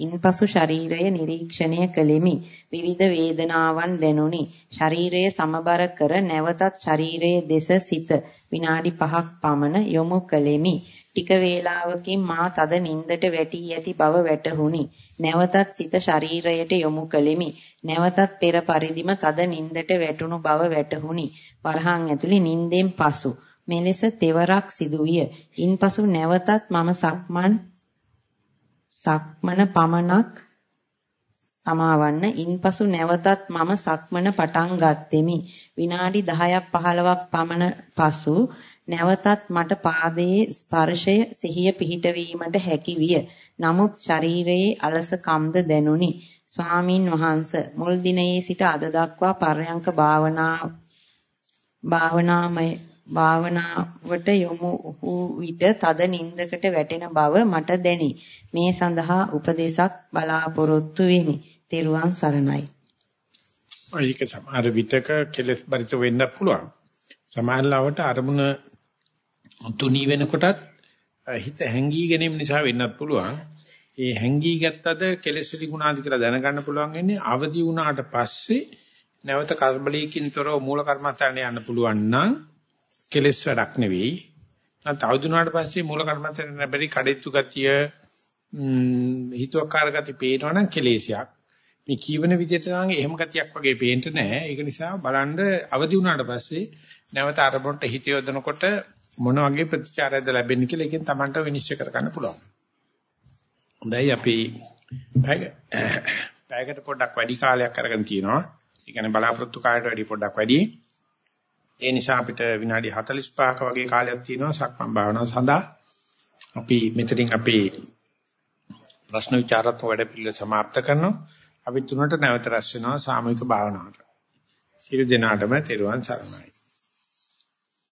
S2: ඉන්පසු ශරීරය නිරීක්ෂණය කළෙමි. විවිධ වේදනාවන් දැනුනි. ශරීරය සමබර කර නැවතත් ශරීරයේ දෙස සිත විනාඩි 5ක් පමණ යොමු කළෙමි. ටික වේලාවකින් මා තද නින්දට වැටී ඇති බව වැටහුණි. නැවතත් සිත ශරීරයට යොමු කළෙමි. නැවතත් පෙර පරිදිම තද නින්දට වැටුණු බව වැටහුණි. වරහන් ඇතුලේ නින්දෙන් පසු මෙලෙස තෙවරක් සිදුවිය. ඉන්පසු නැවතත් මම සක්මන් සක්මන පමණක් සමාවන්න ඉන්පසු නැවතත් මම සක්මන පටන් ගත්ෙමි. විනාඩි 10ක් 15ක් පමණ පසු නැවතත් මට පාදයේ ස්පර්ශය සිහිය පිහිටවීමට හැකි විය. නමුත් ශරීරයේ අලසකම්ද දැනුනි. ස්වාමින් වහන්සේ මුල් දිනයේ සිට අද දක්වා පර්යංක භාවනා භාවනාමය භාවනාවට යොමු වූ විට තද නින්දකට වැටෙන බව මට දැනේ. මේ සඳහා උපදේශක් බලාපොරොත්තු වෙමි. තෙරුවන් සරණයි.
S1: ඒක සමහර විටක කෙලස් බරිත වෙන්න පුළුවන්. සමහර ලාවට අරමුණ තුනී වෙනකොටත් හිත හැංගී ගැනීම නිසා වෙන්නත් පුළුවන්. ඒ හැංගී ගත්තද කෙලස් විගුණාදි කියලා දැනගන්න පුළුවන් වෙන්නේ අවදි වුණාට පස්සේ නැවත කර්මලීකින් තොරව මූල කර්මස්ථානට යන්න පුළුවන් නම් කෙලස් වැඩක් නෙවෙයි. නැත්නම් අවදුනාට පස්සේ මූල කර්මස්ථානට බැරි කඩਿੱතු ගතිය හිතුවක්කාර ගති පේනවනම් කෙලේශයක්. මේ කීවන විදිහට නම් එහෙම ගතියක් වගේ පේන්න නැහැ. ඒක නිසා බලන්න අවදි වුණාට පස්සේ නැවත අරමුණට හිත යොදනකොට මොන වගේ ප්‍රතිචාරයක්ද ලැබෙන්නේ කියලා එකෙන් Tamanට විනිශ්චය කරගන්න පුළුවන්. හොඳයි අපි පැයකට පොඩ්ඩක් වැඩි කාලයක් අරගෙන තිනවා. ඒ කියන්නේ බලාපොරොත්තු කාලයට වැඩි පොඩ්ඩක් වැඩි. ඒ නිසා අපිට විනාඩි 45ක වගේ කාලයක් තියෙනවා සක්මන් භාවනාව සඳහා. අපි මෙතනින් අපේ ප්‍රශ්න විචාරාත්මක වැඩ පිළිවෙල સમાપ્ત කරනවා. අපි තුනට නැවත රැස් වෙනවා සාමූහික භාවනාවට. සියලු දෙනාටම තෙරුවන් සරණයි.